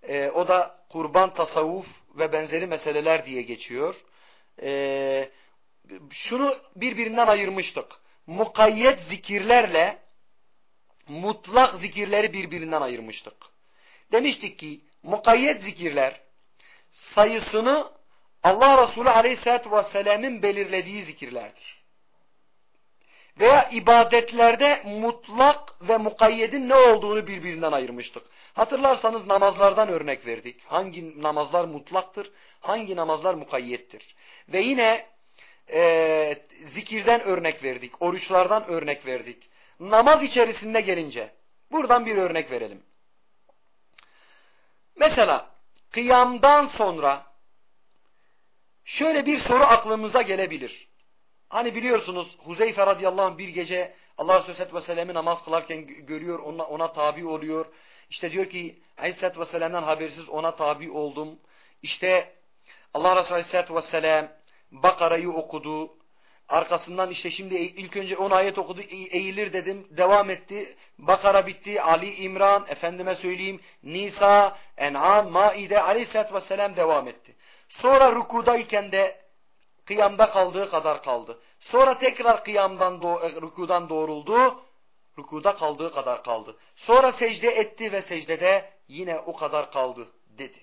Ee, o da kurban tasavvuf ve benzeri meseleler diye geçiyor. Ee, şunu birbirinden ayırmıştık. Mukayyet zikirlerle mutlak zikirleri birbirinden ayırmıştık. Demiştik ki mukayyet zikirler sayısını Allah Resulü Aleyhisselatü Vesselam'ın belirlediği zikirlerdir. Veya ibadetlerde mutlak ve mukayyedin ne olduğunu birbirinden ayırmıştık. Hatırlarsanız namazlardan örnek verdik. Hangi namazlar mutlaktır, hangi namazlar mukayyettir. Ve yine e, zikirden örnek verdik, oruçlardan örnek verdik. Namaz içerisinde gelince, buradan bir örnek verelim. Mesela kıyamdan sonra şöyle bir soru aklımıza gelebilir. Hani biliyorsunuz Huzeyfe radıyallahu anh bir gece Allah Resulü Aleyhisselatü Vesselam'ı namaz kılarken görüyor, ona, ona tabi oluyor. İşte diyor ki Aleyhisselatü Vesselam'dan habersiz ona tabi oldum. İşte Allah Resulü Aleyhisselatü Vesselam Bakara'yı okudu. Arkasından işte şimdi ilk önce 10 ayet okudu, eğilir dedim, devam etti. Bakara bitti, Ali İmran, efendime söyleyeyim, Nisa, En'am, Maide, Aleyhisselatü Vesselam devam etti. Sonra rukudayken de kıyamda kaldığı kadar kaldı. Sonra tekrar kıyamdan do e, rükudan doğruldu. Rükuda kaldığı kadar kaldı. Sonra secde etti ve secdede yine o kadar kaldı dedi.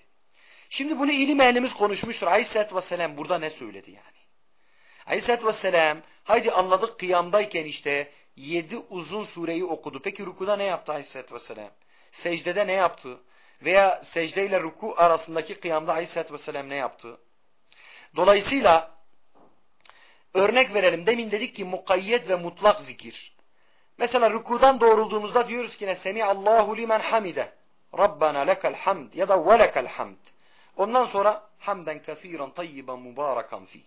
Şimdi bunu ilim ehlimiz konuşmuştur. Aleyhisselatü Vesselam burada ne söyledi yani? Aleyhisselatü Vesselam haydi anladık kıyamdayken işte yedi uzun sureyi okudu. Peki rükuda ne yaptı Aleyhisselatü Vesselam? Secdede ne yaptı? Veya secde ile ruku arasındaki kıyamda Aleyhisselatü Vesselam ne yaptı? Dolayısıyla örnek verelim. Demin dedik ki mukayyet ve mutlak zikir. Mesela rükudan doğrulduğumuzda diyoruz ki ne? Semi'allahu limen hamide. Rabbana lekel hamd ya da ve lekel hamd. Ondan sonra hamden kasiran tayyiban mübarekan fi.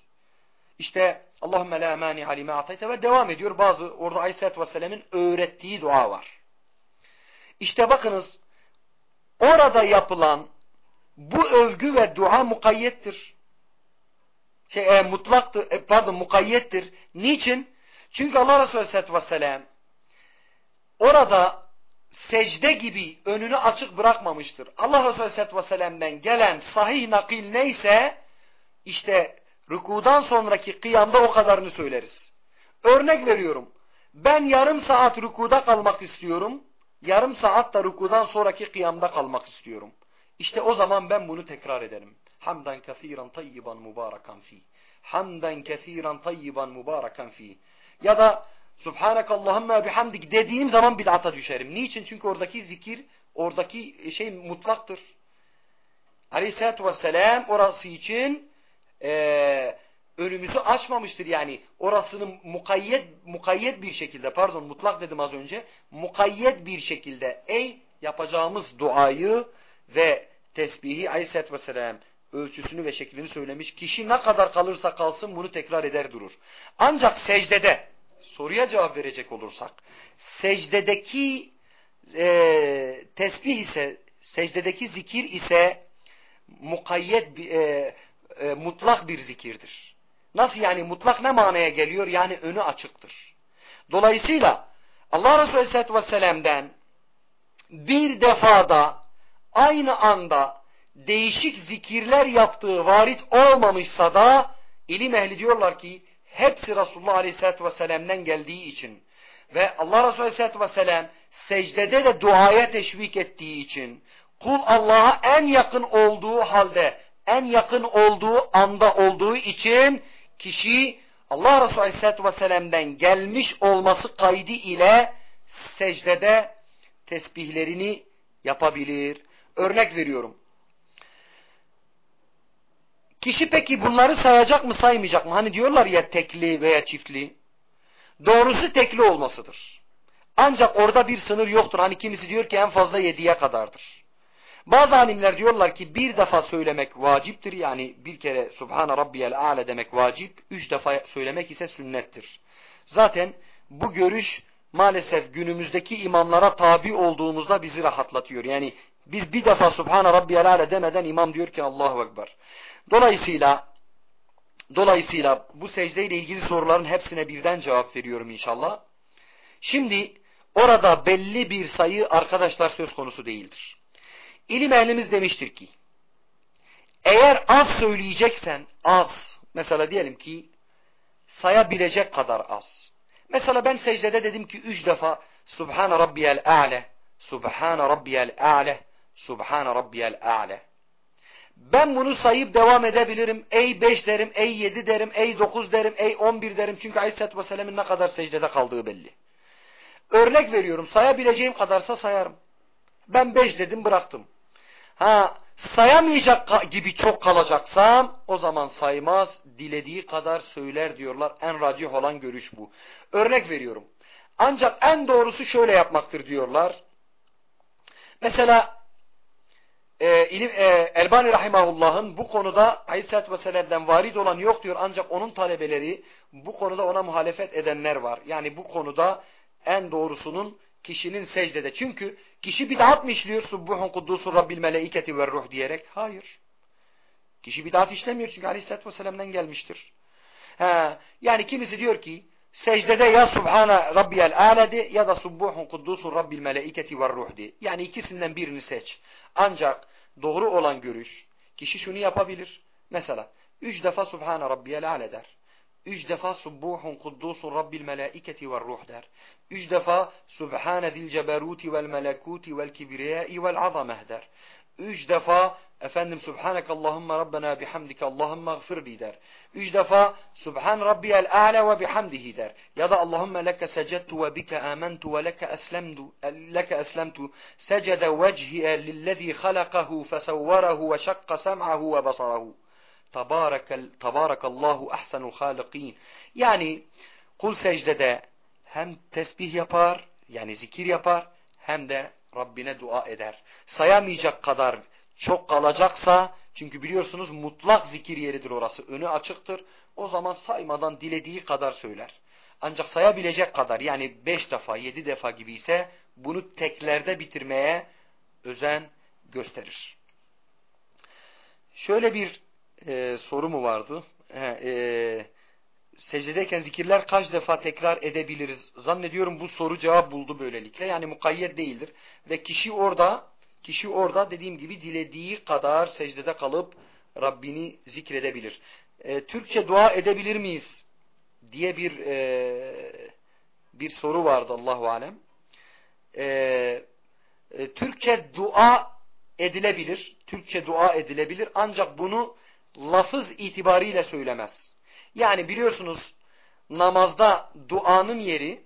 İşte Allahümme la mani halime atayte ve devam ediyor. Bazı orada Aleyhisselatü Vesselam'ın öğrettiği dua var. İşte bakınız orada yapılan bu övgü ve dua mukayyettir. Şey, e, mutlaktır, e, pardon mukayyettir. Niçin? Çünkü Allah Resulü Aleyhisselatü Vesselam orada secde gibi önünü açık bırakmamıştır. Allah Resulü Aleyhisselatü Vesselam'dan gelen sahih nakil neyse işte rükudan sonraki kıyamda o kadarını söyleriz. Örnek veriyorum. ben yarım saat rükuda kalmak istiyorum. Yarım saat da rükudan sonraki kıyamda kalmak istiyorum. İşte o zaman ben bunu tekrar ederim. Hamdan kesiran tayyiban mübarekan fi. Hamdan kesiran tayyiban mübarekan fi. Ya da Subhanakallahumma bihamdik dediğim zaman bid'ata düşerim. Niçin? Çünkü oradaki zikir, oradaki şey mutlaktır. Aleyhisselatü Vesselam orası için e, önümüzü açmamıştır. Yani orasını mukayyet, mukayyet bir şekilde, pardon mutlak dedim az önce, mukayyet bir şekilde ey yapacağımız duayı ve tesbihi Aleyhisselatü Vesselam ölçüsünü ve şeklini söylemiş. Kişi ne kadar kalırsa kalsın bunu tekrar eder durur. Ancak secdede, soruya cevap verecek olursak, secdedeki e, tesbih ise, secdedeki zikir ise mukayyet, e, e, mutlak bir zikirdir. Nasıl yani mutlak ne manaya geliyor? Yani önü açıktır. Dolayısıyla Allah Resulü Aleyhisselatü Vesselam'dan bir defada aynı anda değişik zikirler yaptığı varit olmamışsa da ilim ehli diyorlar ki hepsi Resulullah Aleyhisselatü Vesselam'dan geldiği için ve Allah Resulü Aleyhisselatü Vesselam secdede de duaya teşvik ettiği için kul Allah'a en yakın olduğu halde en yakın olduğu anda olduğu için kişi Allah Resulü Aleyhisselatü Vesselam'dan gelmiş olması kaydı ile secdede tesbihlerini yapabilir. Örnek veriyorum. Kişi peki bunları sayacak mı saymayacak mı? Hani diyorlar ya tekli veya çiftli. Doğrusu tekli olmasıdır. Ancak orada bir sınır yoktur. Hani kimisi diyor ki en fazla yediye kadardır. Bazı alimler diyorlar ki bir defa söylemek vaciptir. Yani bir kere Subhane Rabbiyel A'le demek vacip. Üç defa söylemek ise sünnettir. Zaten bu görüş maalesef günümüzdeki imamlara tabi olduğumuzda bizi rahatlatıyor. Yani biz bir defa Subhane Rabbiyel A'le demeden imam diyor ki Allahu Ekber. Dolayısıyla dolayısıyla bu secdeyle ilgili soruların hepsine birden cevap veriyorum inşallah. Şimdi orada belli bir sayı arkadaşlar söz konusu değildir. İlim ehlimiz demiştir ki eğer az söyleyeceksen az mesela diyelim ki sayabilecek kadar az. Mesela ben secdede dedim ki üç defa Subhane Rabbiyel A'le Subhane Rabbiyel A'le Subhane Rabbiyel A'le ben bunu sayıp devam edebilirim. Ey beş derim, ey yedi derim, ey dokuz derim, ey on bir derim. Çünkü Aleyhisselatü Vesselam'ın ne kadar secdede kaldığı belli. Örnek veriyorum. Sayabileceğim kadarsa sayarım. Ben beş dedim bıraktım. Ha sayamayacak gibi çok kalacaksam o zaman saymaz. Dilediği kadar söyler diyorlar. En racih olan görüş bu. Örnek veriyorum. Ancak en doğrusu şöyle yapmaktır diyorlar. Mesela e, ilim, e, Elbani Rahimahullah'ın bu konuda Aleyhisselatü Vesselam'dan varid olan yok diyor ancak onun talebeleri bu konuda ona muhalefet edenler var. Yani bu konuda en doğrusunun kişinin secdede. Çünkü kişi bid'at mı işliyor? Subbuhun kuddusun Rabbil meleiketi ve ruh diyerek. Hayır. Kişi bid'at işlemiyor çünkü Aleyhisselatü Vesselam'dan gelmiştir. He, yani kimisi diyor ki secdede ya Subhane Rabbiyel A'le ya da Subbuhun kuddusun Rabbil meleiketi ve ruh de. Yani ikisinden birini seç. Ancak doğru olan görüş kişi şunu yapabilir. Mesela üç defa Subhane Rabbiyel A'le der. Üç defa Subbuhun Kuddusun Rabbil Melaiketi ve Ruh der. Üç defa Subhane zil ceberuti vel melekuti vel kibriyai vel azameh der. Üç defa efendim Subhaneke Allahümme Rabbena bihamdike Allahümme gfirli der. Üç defa Subhan Rabbiyel A'la ve bihamdihi der. Ya da Allahümme leke secettu ve bike amentu ve leke eslemtu, leke eslemtu secede vecihe lillezî halakahu fesevverehu ve şakka sem'ahu ve basarahu. Tabarakallahu ahsenul halikin. Yani kul secdede hem tesbih yapar yani zikir yapar hem de Rabbine dua eder. Sayamayacak kadar çok kalacaksa çünkü biliyorsunuz mutlak zikir yeridir orası. Önü açıktır. O zaman saymadan dilediği kadar söyler. Ancak sayabilecek kadar yani beş defa yedi defa gibi ise bunu teklerde bitirmeye özen gösterir. Şöyle bir e, soru mu vardı? He, e, secdedeyken zikirler kaç defa tekrar edebiliriz? Zannediyorum bu soru cevap buldu böylelikle. Yani mukayyet değildir. Ve kişi orada kişi orada dediğim gibi dilediği kadar secdede kalıp Rabbini zikredebilir. E, Türkçe dua edebilir miyiz? diye bir e, bir soru vardı Allahu alem. Ee, e, Türkçe dua edilebilir. Türkçe dua edilebilir ancak bunu lafız itibariyle söylemez. Yani biliyorsunuz namazda duanın yeri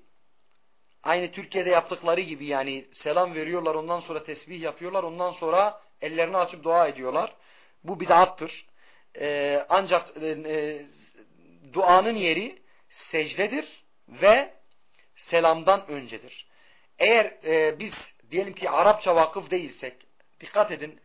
aynı Türkiye'de yaptıkları gibi yani selam veriyorlar ondan sonra tesbih yapıyorlar ondan sonra ellerini açıp dua ediyorlar. Bu bid'attır. Ee, ancak e, e, duanın yeri secdedir ve selamdan öncedir. Eğer e, biz diyelim ki Arapça vakıf değilsek, dikkat edin,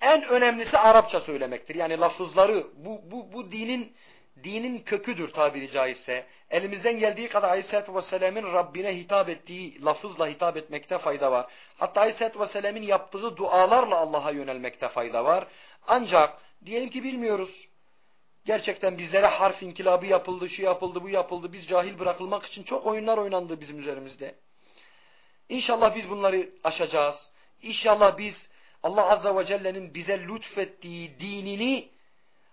en önemlisi Arapça söylemektir. Yani lafızları, bu, bu, bu dinin dinin köküdür tabiri caizse. Elimizden geldiği kadar Aleyhisselatü Vesselam'ın Rabbine hitap ettiği lafızla hitap etmekte fayda var. Hatta Aleyhisselatü Vesselam'ın yaptığı dualarla Allah'a yönelmekte fayda var. Ancak diyelim ki bilmiyoruz. Gerçekten bizlere harf inkilabı yapıldı, şu yapıldı, bu yapıldı. Biz cahil bırakılmak için çok oyunlar oynandı bizim üzerimizde. İnşallah biz bunları aşacağız. İnşallah biz Allah Azze ve Celle'nin bize lütfettiği dinini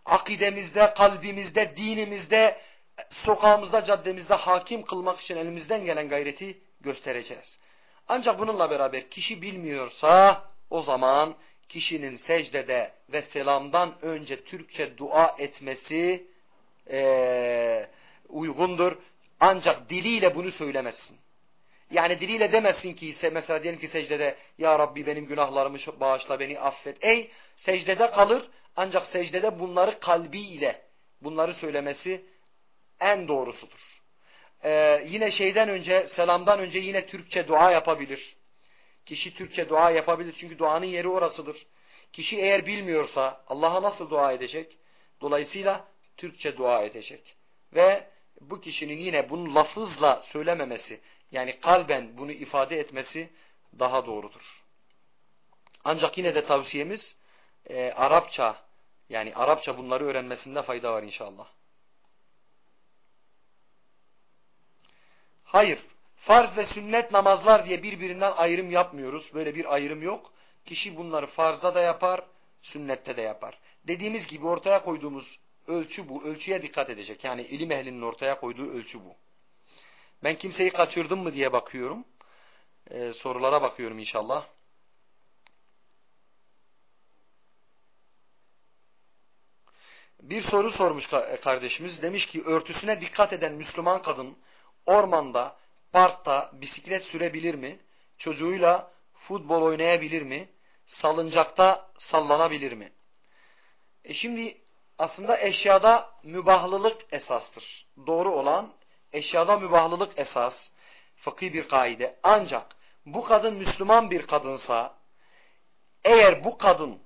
akidemizde, kalbimizde, dinimizde, sokağımızda, caddemizde hakim kılmak için elimizden gelen gayreti göstereceğiz. Ancak bununla beraber kişi bilmiyorsa o zaman kişinin secdede ve selamdan önce Türkçe dua etmesi e, uygundur. Ancak diliyle bunu söylemezsin. Yani diliyle demezsin ki mesela diyelim ki secdede Ya Rabbi benim günahlarımı bağışla beni affet. Ey secdede kalır ancak secdede bunları kalbiyle bunları söylemesi en doğrusudur. Ee, yine şeyden önce selamdan önce yine Türkçe dua yapabilir. Kişi Türkçe dua yapabilir çünkü duanın yeri orasıdır. Kişi eğer bilmiyorsa Allah'a nasıl dua edecek? Dolayısıyla Türkçe dua edecek. Ve bu kişinin yine bunu lafızla söylememesi yani kalben bunu ifade etmesi daha doğrudur. Ancak yine de tavsiyemiz e, Arapça yani Arapça bunları öğrenmesinde fayda var inşallah. Hayır. Farz ve sünnet namazlar diye birbirinden ayrım yapmıyoruz. Böyle bir ayrım yok. Kişi bunları farzda da yapar, sünnette de yapar. Dediğimiz gibi ortaya koyduğumuz ölçü bu. Ölçüye dikkat edecek. Yani ilim ehlinin ortaya koyduğu ölçü bu. Ben kimseyi kaçırdım mı diye bakıyorum. Ee, sorulara bakıyorum inşallah. Bir soru sormuş kardeşimiz. Demiş ki örtüsüne dikkat eden Müslüman kadın ormanda, parkta bisiklet sürebilir mi? Çocuğuyla futbol oynayabilir mi? Salıncakta sallanabilir mi? E şimdi aslında eşyada mübahlılık esastır. Doğru olan eşyada mübahlılık esas. Fıkhi bir kaide. Ancak bu kadın Müslüman bir kadınsa eğer bu kadın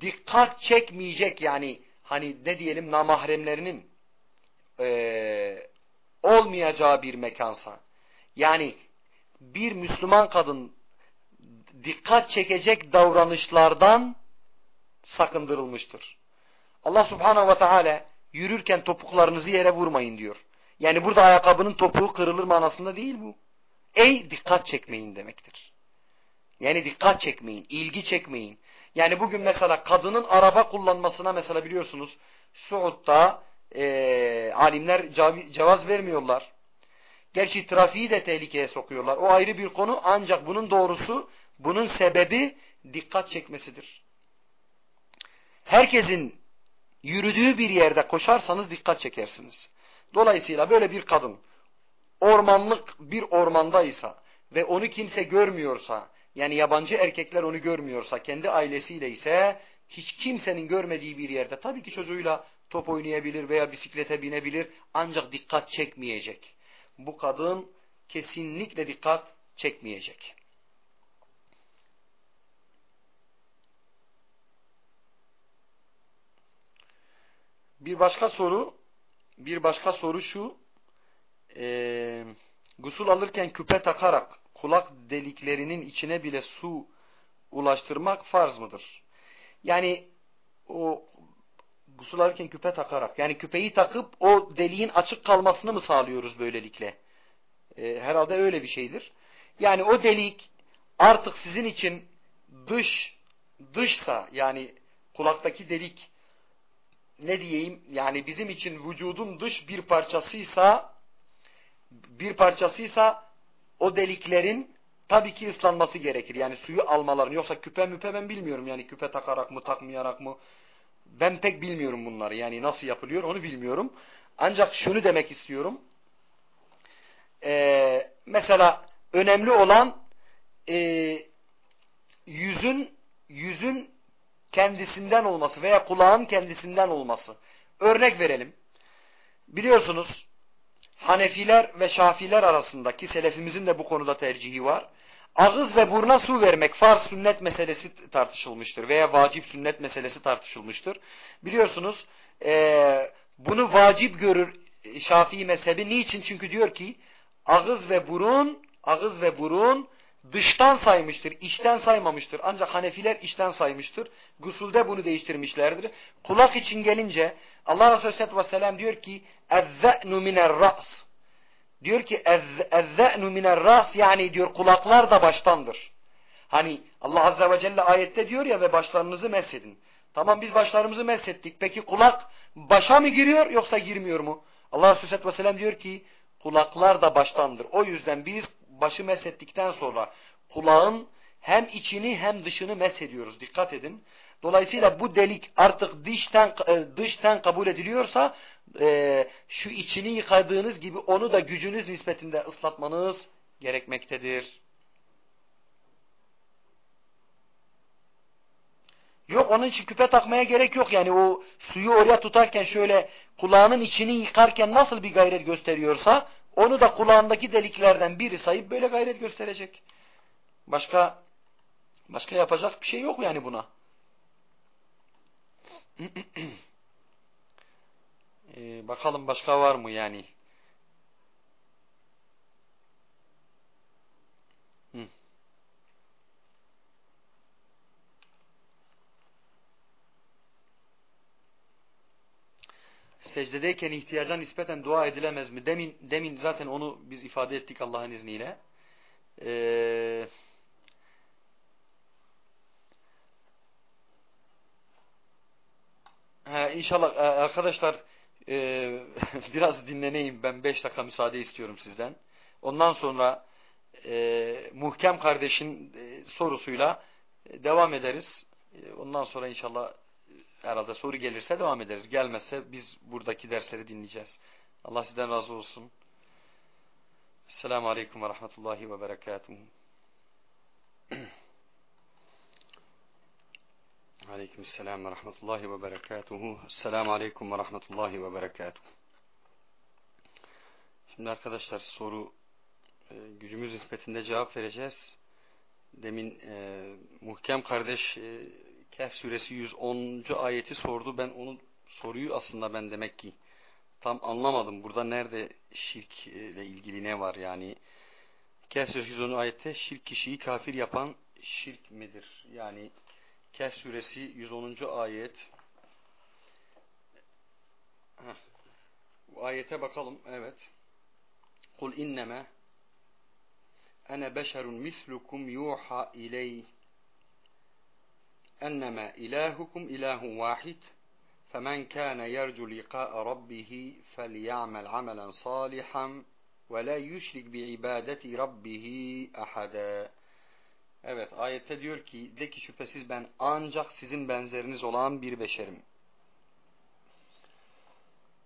dikkat çekmeyecek yani hani ne diyelim namahremlerinin e, olmayacağı bir mekansa yani bir Müslüman kadın dikkat çekecek davranışlardan sakındırılmıştır. Allah subhanahu ve teala yürürken topuklarınızı yere vurmayın diyor. Yani burada ayakkabının topuğu kırılır manasında değil bu. Ey dikkat çekmeyin demektir. Yani dikkat çekmeyin, ilgi çekmeyin. Yani bugün mesela kadının araba kullanmasına mesela biliyorsunuz Suud'da e, alimler cevaz vermiyorlar. Gerçi trafiği de tehlikeye sokuyorlar. O ayrı bir konu ancak bunun doğrusu, bunun sebebi dikkat çekmesidir. Herkesin yürüdüğü bir yerde koşarsanız dikkat çekersiniz. Dolayısıyla böyle bir kadın ormanlık bir ormandaysa ve onu kimse görmüyorsa yani yabancı erkekler onu görmüyorsa kendi ailesiyle ise hiç kimsenin görmediği bir yerde tabii ki çocuğuyla top oynayabilir veya bisiklete binebilir ancak dikkat çekmeyecek. Bu kadın kesinlikle dikkat çekmeyecek. Bir başka soru bir başka soru şu e, gusül alırken küpe takarak kulak deliklerinin içine bile su ulaştırmak farz mıdır? Yani o gusül alırken küpe takarak yani küpeyi takıp o deliğin açık kalmasını mı sağlıyoruz böylelikle? E, herhalde öyle bir şeydir. Yani o delik artık sizin için dış dışsa yani kulaktaki delik ne diyeyim yani bizim için vücudun dış bir parçasıysa bir parçasıysa o deliklerin tabii ki ıslanması gerekir. Yani suyu almaların. Yoksa küpe müpe ben bilmiyorum. Yani küpe takarak mı takmayarak mı ben pek bilmiyorum bunları. Yani nasıl yapılıyor onu bilmiyorum. Ancak şunu demek istiyorum. Ee, mesela önemli olan e, yüzün yüzün kendisinden olması veya kulağın kendisinden olması. Örnek verelim. Biliyorsunuz Hanefiler ve Şafiler arasındaki selefimizin de bu konuda tercihi var. Ağız ve buruna su vermek farz sünnet meselesi tartışılmıştır veya vacip sünnet meselesi tartışılmıştır. Biliyorsunuz e, bunu vacip görür Şafii mezhebi. Niçin? Çünkü diyor ki ağız ve burun ağız ve burun dıştan saymıştır, içten saymamıştır. Ancak Hanefiler içten saymıştır. Gusulde bunu değiştirmişlerdir. Kulak için gelince Allah Resulü Aleyhisselatü Vesselam diyor ki اَذَّأْنُ مِنَ الرَّأْسِ Diyor ki اَذَّأْنُ مِنَ الرَّأْسِ yani diyor kulaklar da baştandır. Hani Allah Azze ve Celle ayette diyor ya ve başlarınızı mesedin. Tamam biz başlarımızı mesettik. Peki kulak başa mı giriyor yoksa girmiyor mu? Allah Resulü Aleyhisselatü Vesselam diyor ki kulaklar da baştandır. O yüzden biz başı mesettikten sonra kulağın hem içini hem dışını meshediyoruz. Dikkat edin. Dolayısıyla bu delik artık dıştan, e, dıştan kabul ediliyorsa e, şu içini yıkadığınız gibi onu da gücünüz nispetinde ıslatmanız gerekmektedir. Yok onun için küpe takmaya gerek yok. Yani o suyu oraya tutarken şöyle kulağının içini yıkarken nasıl bir gayret gösteriyorsa onu da kulağındaki deliklerden biri sayıp böyle gayret gösterecek. Başka başka yapacak bir şey yok yani buna. ee, bakalım başka var mı yani? Secdedeyken ihtiyaca nispeten dua edilemez mi? Demin, demin zaten onu biz ifade ettik Allah'ın izniyle. Ee, ha, inşallah e, arkadaşlar e, biraz dinleneyim. Ben beş dakika müsaade istiyorum sizden. Ondan sonra e, muhkem kardeşin e, sorusuyla devam ederiz. E, ondan sonra inşallah Herhalde soru gelirse devam ederiz. Gelmezse biz buradaki dersleri dinleyeceğiz. Allah sizden razı olsun. Selamun Aleyküm ve Rahmetullahi ve Berekatuhu. Aleyküm Selam ve Rahmetullahi ve Berekatuhu. Selamun Aleyküm ve Rahmetullahi ve Berekatuhu. Şimdi arkadaşlar soru e, gücümüz nispetinde cevap vereceğiz. Demin e, muhkem kardeş e, Kehf suresi 110. ayeti sordu. Ben onu soruyu aslında ben demek ki tam anlamadım. Burada nerede şirk ile ilgili ne var yani? Kehf suresi 110. ayette şirk kişiyi kafir yapan şirk midir? Yani Kehf suresi 110. ayet Heh. Bu ayete bakalım. Evet. Kul inneme ene beşerun mislukum yuha ileyh أنما إلهكم إله واحد فمن كان يرجو لقاء ربه فليعمل عملا صالحا ولا يشرك بعبادة ربه أحدا Evet ayette diyor ki de ki şüphesiz ben ancak sizin benzeriniz olan bir beşerim.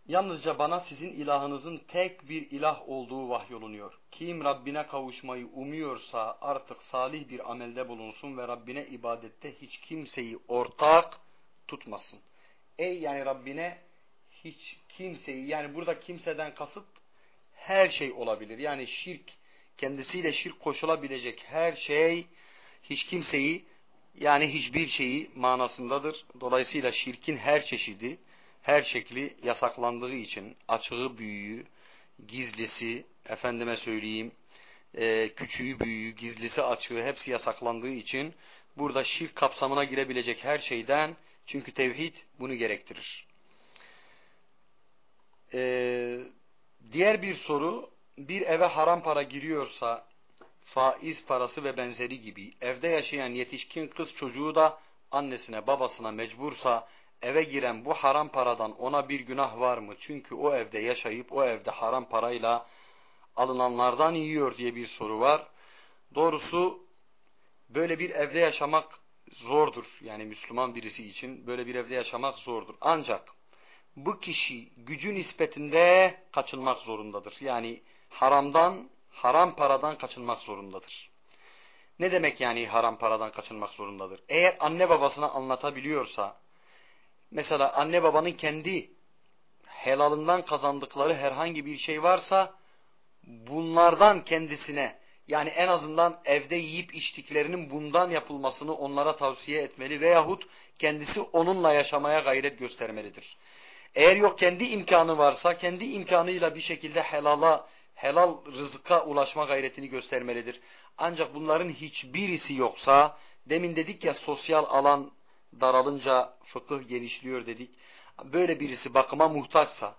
Yalnızca bana sizin ilahınızın tek bir ilah olduğu vahyolunuyor. Kim Rabbine kavuşmayı umuyorsa artık salih bir amelde bulunsun ve Rabbine ibadette hiç kimseyi ortak tutmasın. Ey yani Rabbine hiç kimseyi yani burada kimseden kasıt her şey olabilir. Yani şirk kendisiyle şirk koşulabilecek her şey hiç kimseyi yani hiçbir şeyi manasındadır. Dolayısıyla şirkin her çeşidi her şekli yasaklandığı için açığı büyüğü, gizlisi, efendime söyleyeyim, e, küçüğü büyüğü, gizlisi açığı hepsi yasaklandığı için burada şirk kapsamına girebilecek her şeyden çünkü tevhid bunu gerektirir. Ee, diğer bir soru, bir eve haram para giriyorsa faiz parası ve benzeri gibi evde yaşayan yetişkin kız çocuğu da annesine babasına mecbursa eve giren bu haram paradan ona bir günah var mı? Çünkü o evde yaşayıp o evde haram parayla alınanlardan yiyor diye bir soru var. Doğrusu böyle bir evde yaşamak zordur. Yani Müslüman birisi için böyle bir evde yaşamak zordur. Ancak bu kişi gücü nispetinde kaçınmak zorundadır. Yani haramdan, haram paradan kaçınmak zorundadır. Ne demek yani haram paradan kaçınmak zorundadır? Eğer anne babasına anlatabiliyorsa, mesela anne babanın kendi helalından kazandıkları herhangi bir şey varsa, bunlardan kendisine, yani en azından evde yiyip içtiklerinin bundan yapılmasını onlara tavsiye etmeli veyahut kendisi onunla yaşamaya gayret göstermelidir. Eğer yok kendi imkanı varsa, kendi imkanıyla bir şekilde helala, helal rızıka ulaşma gayretini göstermelidir. Ancak bunların hiçbirisi yoksa, demin dedik ya sosyal alan daralınca fıkıh genişliyor dedik. Böyle birisi bakıma muhtaçsa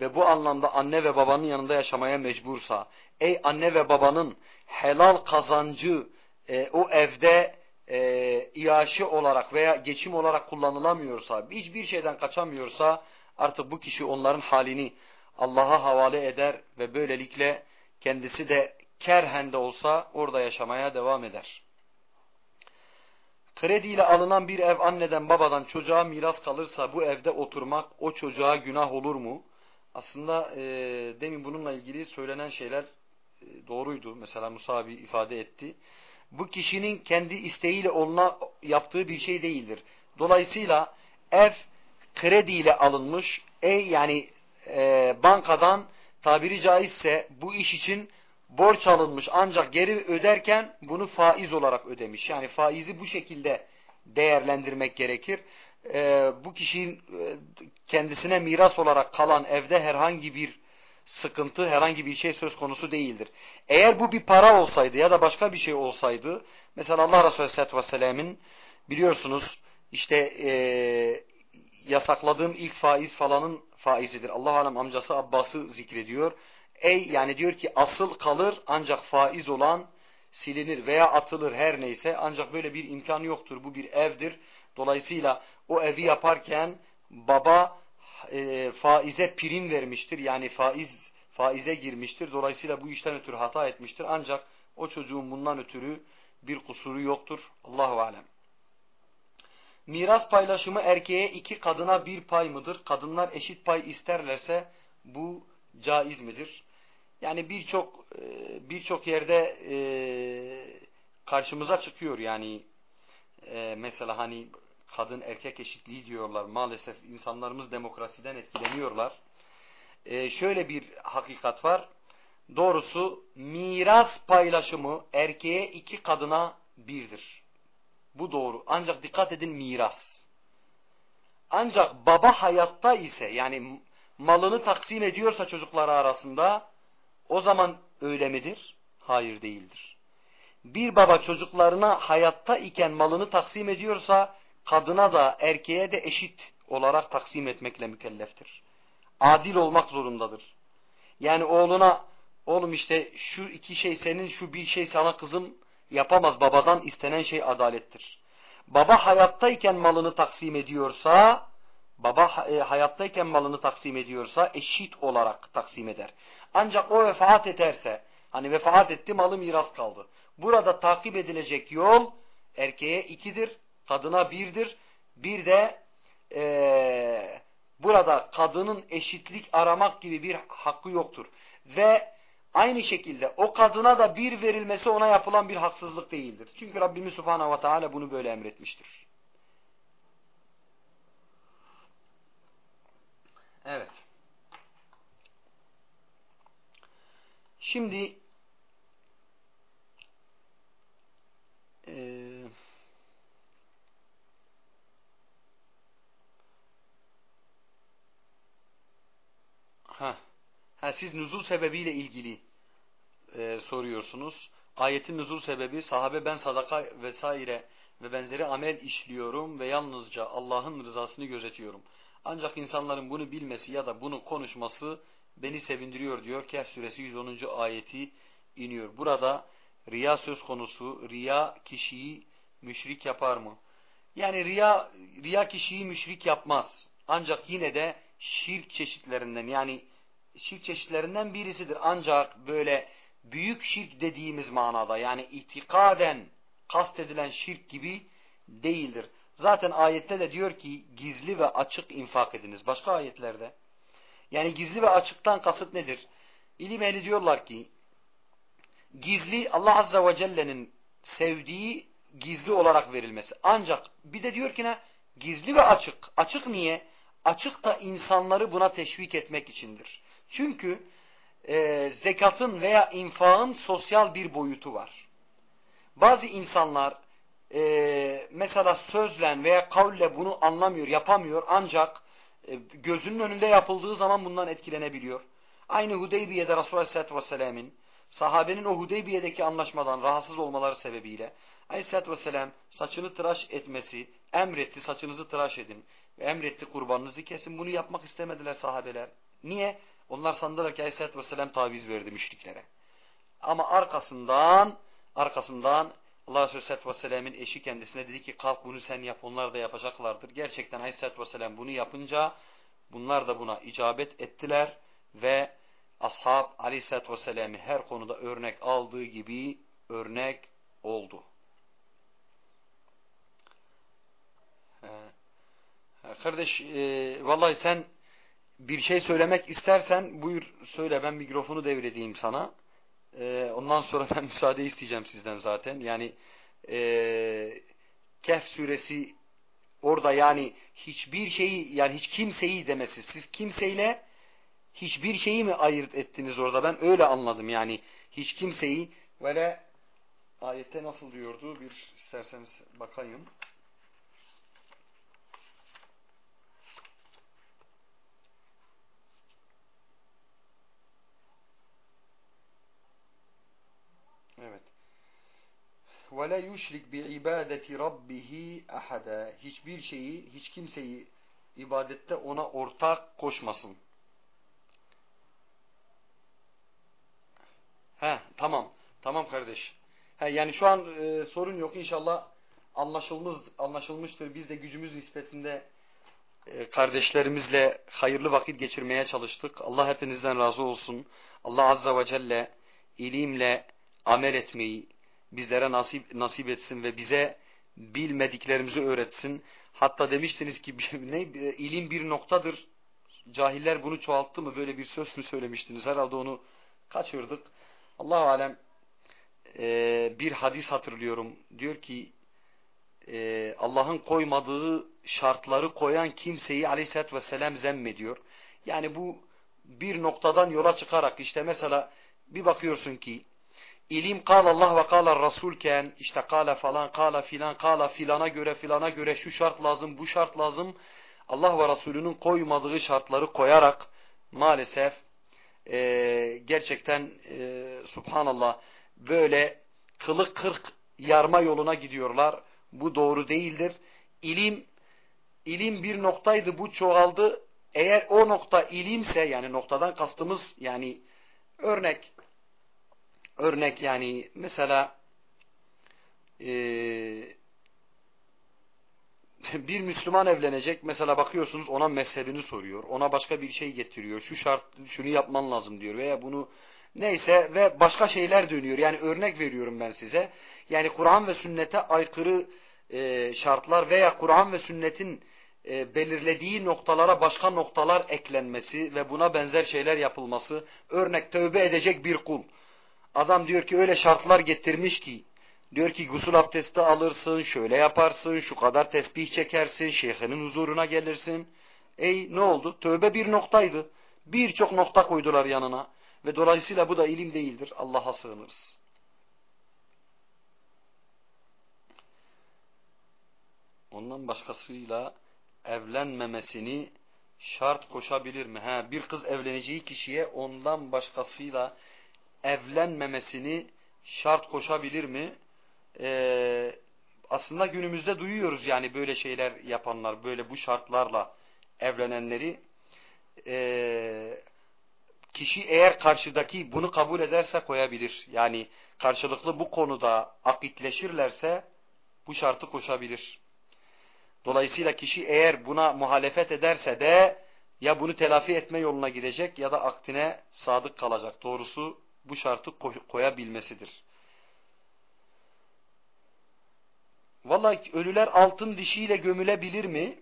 ve bu anlamda anne ve babanın yanında yaşamaya mecbursa, ey anne ve babanın helal kazancı e, o evde e, iaşe olarak veya geçim olarak kullanılamıyorsa, hiçbir şeyden kaçamıyorsa artık bu kişi onların halini Allah'a havale eder ve böylelikle kendisi de kerhen de olsa orada yaşamaya devam eder. Krediyle alınan bir ev anneden babadan çocuğa miras kalırsa bu evde oturmak o çocuğa günah olur mu? Aslında e, demin bununla ilgili söylenen şeyler e, doğruydu. Mesela Musa abi ifade etti. Bu kişinin kendi isteğiyle onunla yaptığı bir şey değildir. Dolayısıyla ev krediyle alınmış, e yani e, bankadan tabiri caizse bu iş için borç alınmış ancak geri öderken bunu faiz olarak ödemiş. Yani faizi bu şekilde değerlendirmek gerekir. Ee, bu kişinin e, kendisine miras olarak kalan evde herhangi bir sıkıntı, herhangi bir şey söz konusu değildir. Eğer bu bir para olsaydı ya da başka bir şey olsaydı, mesela Allah Resulü Aleyhisselatü Vesselam'ın biliyorsunuz işte e, yasakladığım ilk faiz falanın faizidir. Allah alem amcası Abbas'ı zikrediyor. Ey yani diyor ki asıl kalır ancak faiz olan silinir veya atılır her neyse ancak böyle bir imkan yoktur. Bu bir evdir. Dolayısıyla o evi yaparken baba e, faize prim vermiştir. Yani faiz faize girmiştir. Dolayısıyla bu işten ötürü hata etmiştir. Ancak o çocuğun bundan ötürü bir kusuru yoktur. Allahu alem. Miras paylaşımı erkeğe iki kadına bir pay mıdır? Kadınlar eşit pay isterlerse bu caiz midir? Yani birçok e, birçok yerde e, karşımıza çıkıyor yani e, mesela hani kadın erkek eşitliği diyorlar maalesef insanlarımız demokrasiden etkileniyorlar. Şöyle bir hakikat var. Doğrusu miras paylaşımı erkeğe iki kadına birdir. Bu doğru. Ancak dikkat edin miras. Ancak baba hayatta ise yani malını taksim ediyorsa çocukları arasında o zaman öyle midir? Hayır değildir. Bir baba çocuklarına hayatta iken malını taksim ediyorsa kadına da erkeğe de eşit olarak taksim etmekle mükelleftir. Adil olmak zorundadır. Yani oğluna oğlum işte şu iki şey senin şu bir şey sana kızım yapamaz babadan istenen şey adalettir. Baba hayattayken malını taksim ediyorsa baba e, hayattayken malını taksim ediyorsa eşit olarak taksim eder. Ancak o vefat ederse, hani vefat etti malı miras kaldı. Burada takip edilecek yol erkeğe ikidir, kadına birdir. Bir de e, burada kadının eşitlik aramak gibi bir hakkı yoktur. Ve aynı şekilde o kadına da bir verilmesi ona yapılan bir haksızlık değildir. Çünkü Rabbimiz Subhanahu ve Teala bunu böyle emretmiştir. Evet. Şimdi e, ha, siz nüzul sebebiyle ilgili e, soruyorsunuz. Ayetin nüzul sebebi sahabe ben sadaka vesaire ve benzeri amel işliyorum ve yalnızca Allah'ın rızasını gözetiyorum. Ancak insanların bunu bilmesi ya da bunu konuşması beni sevindiriyor diyor. Kehf suresi 110. ayeti iniyor. Burada riya söz konusu. Riya kişiyi müşrik yapar mı? Yani riya, riya kişiyi müşrik yapmaz. Ancak yine de şirk çeşitlerinden yani şirk çeşitlerinden birisidir. Ancak böyle büyük şirk dediğimiz manada yani itikaden kastedilen şirk gibi değildir. Zaten ayette de diyor ki gizli ve açık infak ediniz. Başka ayetlerde. Yani gizli ve açıktan kasıt nedir? İlim ehli diyorlar ki gizli Allah Azze ve Celle'nin sevdiği gizli olarak verilmesi. Ancak bir de diyor ki ne? Gizli ve açık. Açık niye? Açık da insanları buna teşvik etmek içindir. Çünkü e, zekatın veya infağın sosyal bir boyutu var. Bazı insanlar e, mesela sözle veya kavle bunu anlamıyor, yapamıyor ancak gözünün önünde yapıldığı zaman bundan etkilenebiliyor. Aynı Hudeybiye'de Resulullah Aleyhisselatü Vesselam'ın sahabenin o Hudeybiye'deki anlaşmadan rahatsız olmaları sebebiyle Aleyhisselatü Vesselam saçını tıraş etmesi, emretti saçınızı tıraş edin ve emretti kurbanınızı kesin. Bunu yapmak istemediler sahabeler. Niye? Onlar sandılar ki Aleyhisselatü Vesselam taviz verdi müşriklere. Ama arkasından arkasından Allah Resulü Aleyhisselatü Vesselam'ın eşi kendisine dedi ki kalk bunu sen yap onlar da yapacaklardır. Gerçekten Aleyhisselatü Vesselam bunu yapınca bunlar da buna icabet ettiler ve ashab Aleyhisselatü Vesselam'ı her konuda örnek aldığı gibi örnek oldu. Kardeş e, vallahi sen bir şey söylemek istersen buyur söyle ben mikrofonu devredeyim sana. E, ondan sonra ben müsaade isteyeceğim sizden zaten. Yani e, Kehf suresi orada yani hiçbir şeyi yani hiç kimseyi demesi. Siz kimseyle hiçbir şeyi mi ayırt ettiniz orada? Ben öyle anladım yani. Hiç kimseyi böyle ayette nasıl diyordu? Bir isterseniz bakayım. Evet. وَلَا يُشْرِكْ بِعِبَادَةِ رَبِّهِ أَحَدًا Hiçbir şeyi, hiç kimseyi ibadette ona ortak koşmasın. He, tamam. Tamam kardeş. He, yani şu an e, sorun yok. İnşallah anlaşılmış, anlaşılmıştır. Biz de gücümüz nispetinde e, kardeşlerimizle hayırlı vakit geçirmeye çalıştık. Allah hepinizden razı olsun. Allah Azza ve Celle ilimle amel etmeyi bizlere nasip, nasip etsin ve bize bilmediklerimizi öğretsin. Hatta demiştiniz ki ne, ilim bir noktadır. Cahiller bunu çoğalttı mı? Böyle bir söz mü söylemiştiniz? Herhalde onu kaçırdık. Allah alem e, bir hadis hatırlıyorum. Diyor ki e, Allah'ın koymadığı şartları koyan kimseyi aleyhissalatü vesselam zemmediyor. Yani bu bir noktadan yola çıkarak işte mesela bir bakıyorsun ki ilim kal Allah ve kal Resulken işte kala falan kala filan kala filana göre filana göre şu şart lazım bu şart lazım Allah ve Resulünün koymadığı şartları koyarak maalesef e, gerçekten e, subhanallah böyle kılık kırk yarma yoluna gidiyorlar. Bu doğru değildir. İlim ilim bir noktaydı bu çoğaldı. Eğer o nokta ilimse yani noktadan kastımız yani örnek örnek yani mesela e, bir Müslüman evlenecek mesela bakıyorsunuz ona mezhebini soruyor. Ona başka bir şey getiriyor. Şu şart şunu yapman lazım diyor veya bunu neyse ve başka şeyler dönüyor. Yani örnek veriyorum ben size. Yani Kur'an ve sünnete aykırı e, şartlar veya Kur'an ve sünnetin e, belirlediği noktalara başka noktalar eklenmesi ve buna benzer şeyler yapılması. Örnek tövbe edecek bir kul. Adam diyor ki öyle şartlar getirmiş ki Diyor ki gusül abdesti alırsın, şöyle yaparsın, şu kadar tesbih çekersin, şeyhinin huzuruna gelirsin. Ey ne oldu? Tövbe bir noktaydı. Birçok nokta koydular yanına. Ve dolayısıyla bu da ilim değildir. Allah'a sığınırız. Ondan başkasıyla evlenmemesini şart koşabilir mi? Ha, bir kız evleneceği kişiye ondan başkasıyla evlenmemesini şart koşabilir mi? e, aslında günümüzde duyuyoruz yani böyle şeyler yapanlar, böyle bu şartlarla evlenenleri. E, kişi eğer karşıdaki bunu kabul ederse koyabilir. Yani karşılıklı bu konuda akitleşirlerse bu şartı koşabilir. Dolayısıyla kişi eğer buna muhalefet ederse de ya bunu telafi etme yoluna gidecek ya da aktine sadık kalacak. Doğrusu bu şartı koyabilmesidir. Vallahi ölüler altın dişiyle gömülebilir mi?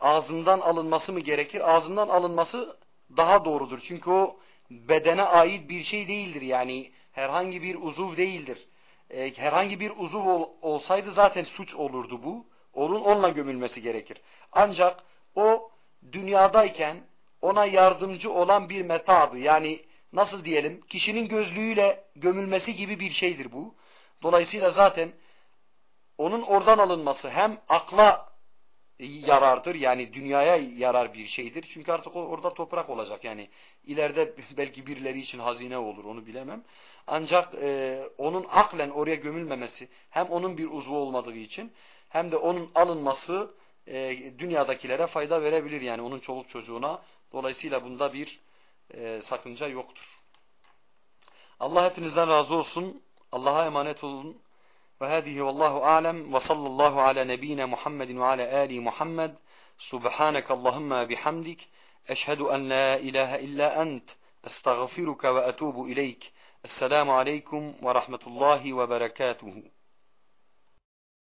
Ağzından alınması mı gerekir? Ağzından alınması daha doğrudur. Çünkü o bedene ait bir şey değildir. Yani herhangi bir uzuv değildir. Ee, herhangi bir uzuv ol, olsaydı zaten suç olurdu bu. Onun onunla gömülmesi gerekir. Ancak o dünyadayken ona yardımcı olan bir metadı. Yani nasıl diyelim kişinin gözlüğüyle gömülmesi gibi bir şeydir bu. Dolayısıyla zaten onun oradan alınması hem akla yarardır yani dünyaya yarar bir şeydir. Çünkü artık orada toprak olacak yani ileride belki birileri için hazine olur onu bilemem. Ancak e, onun aklen oraya gömülmemesi hem onun bir uzvu olmadığı için hem de onun alınması e, dünyadakilere fayda verebilir yani onun çoluk çocuğuna. Dolayısıyla bunda bir e, sakınca yoktur. Allah hepinizden razı olsun. Allah'a emanet olun. Ve hadihi vallahu alem ve sallallahu ala nebine Muhammedin ve ala ali Muhammed. Subhaneke Allahumma bihamdik. Eşhedü en la ilahe illa ent. Estağfiruke ve etubu ileyk. Esselamu aleykum ve rahmetullahi ve berekatuhu.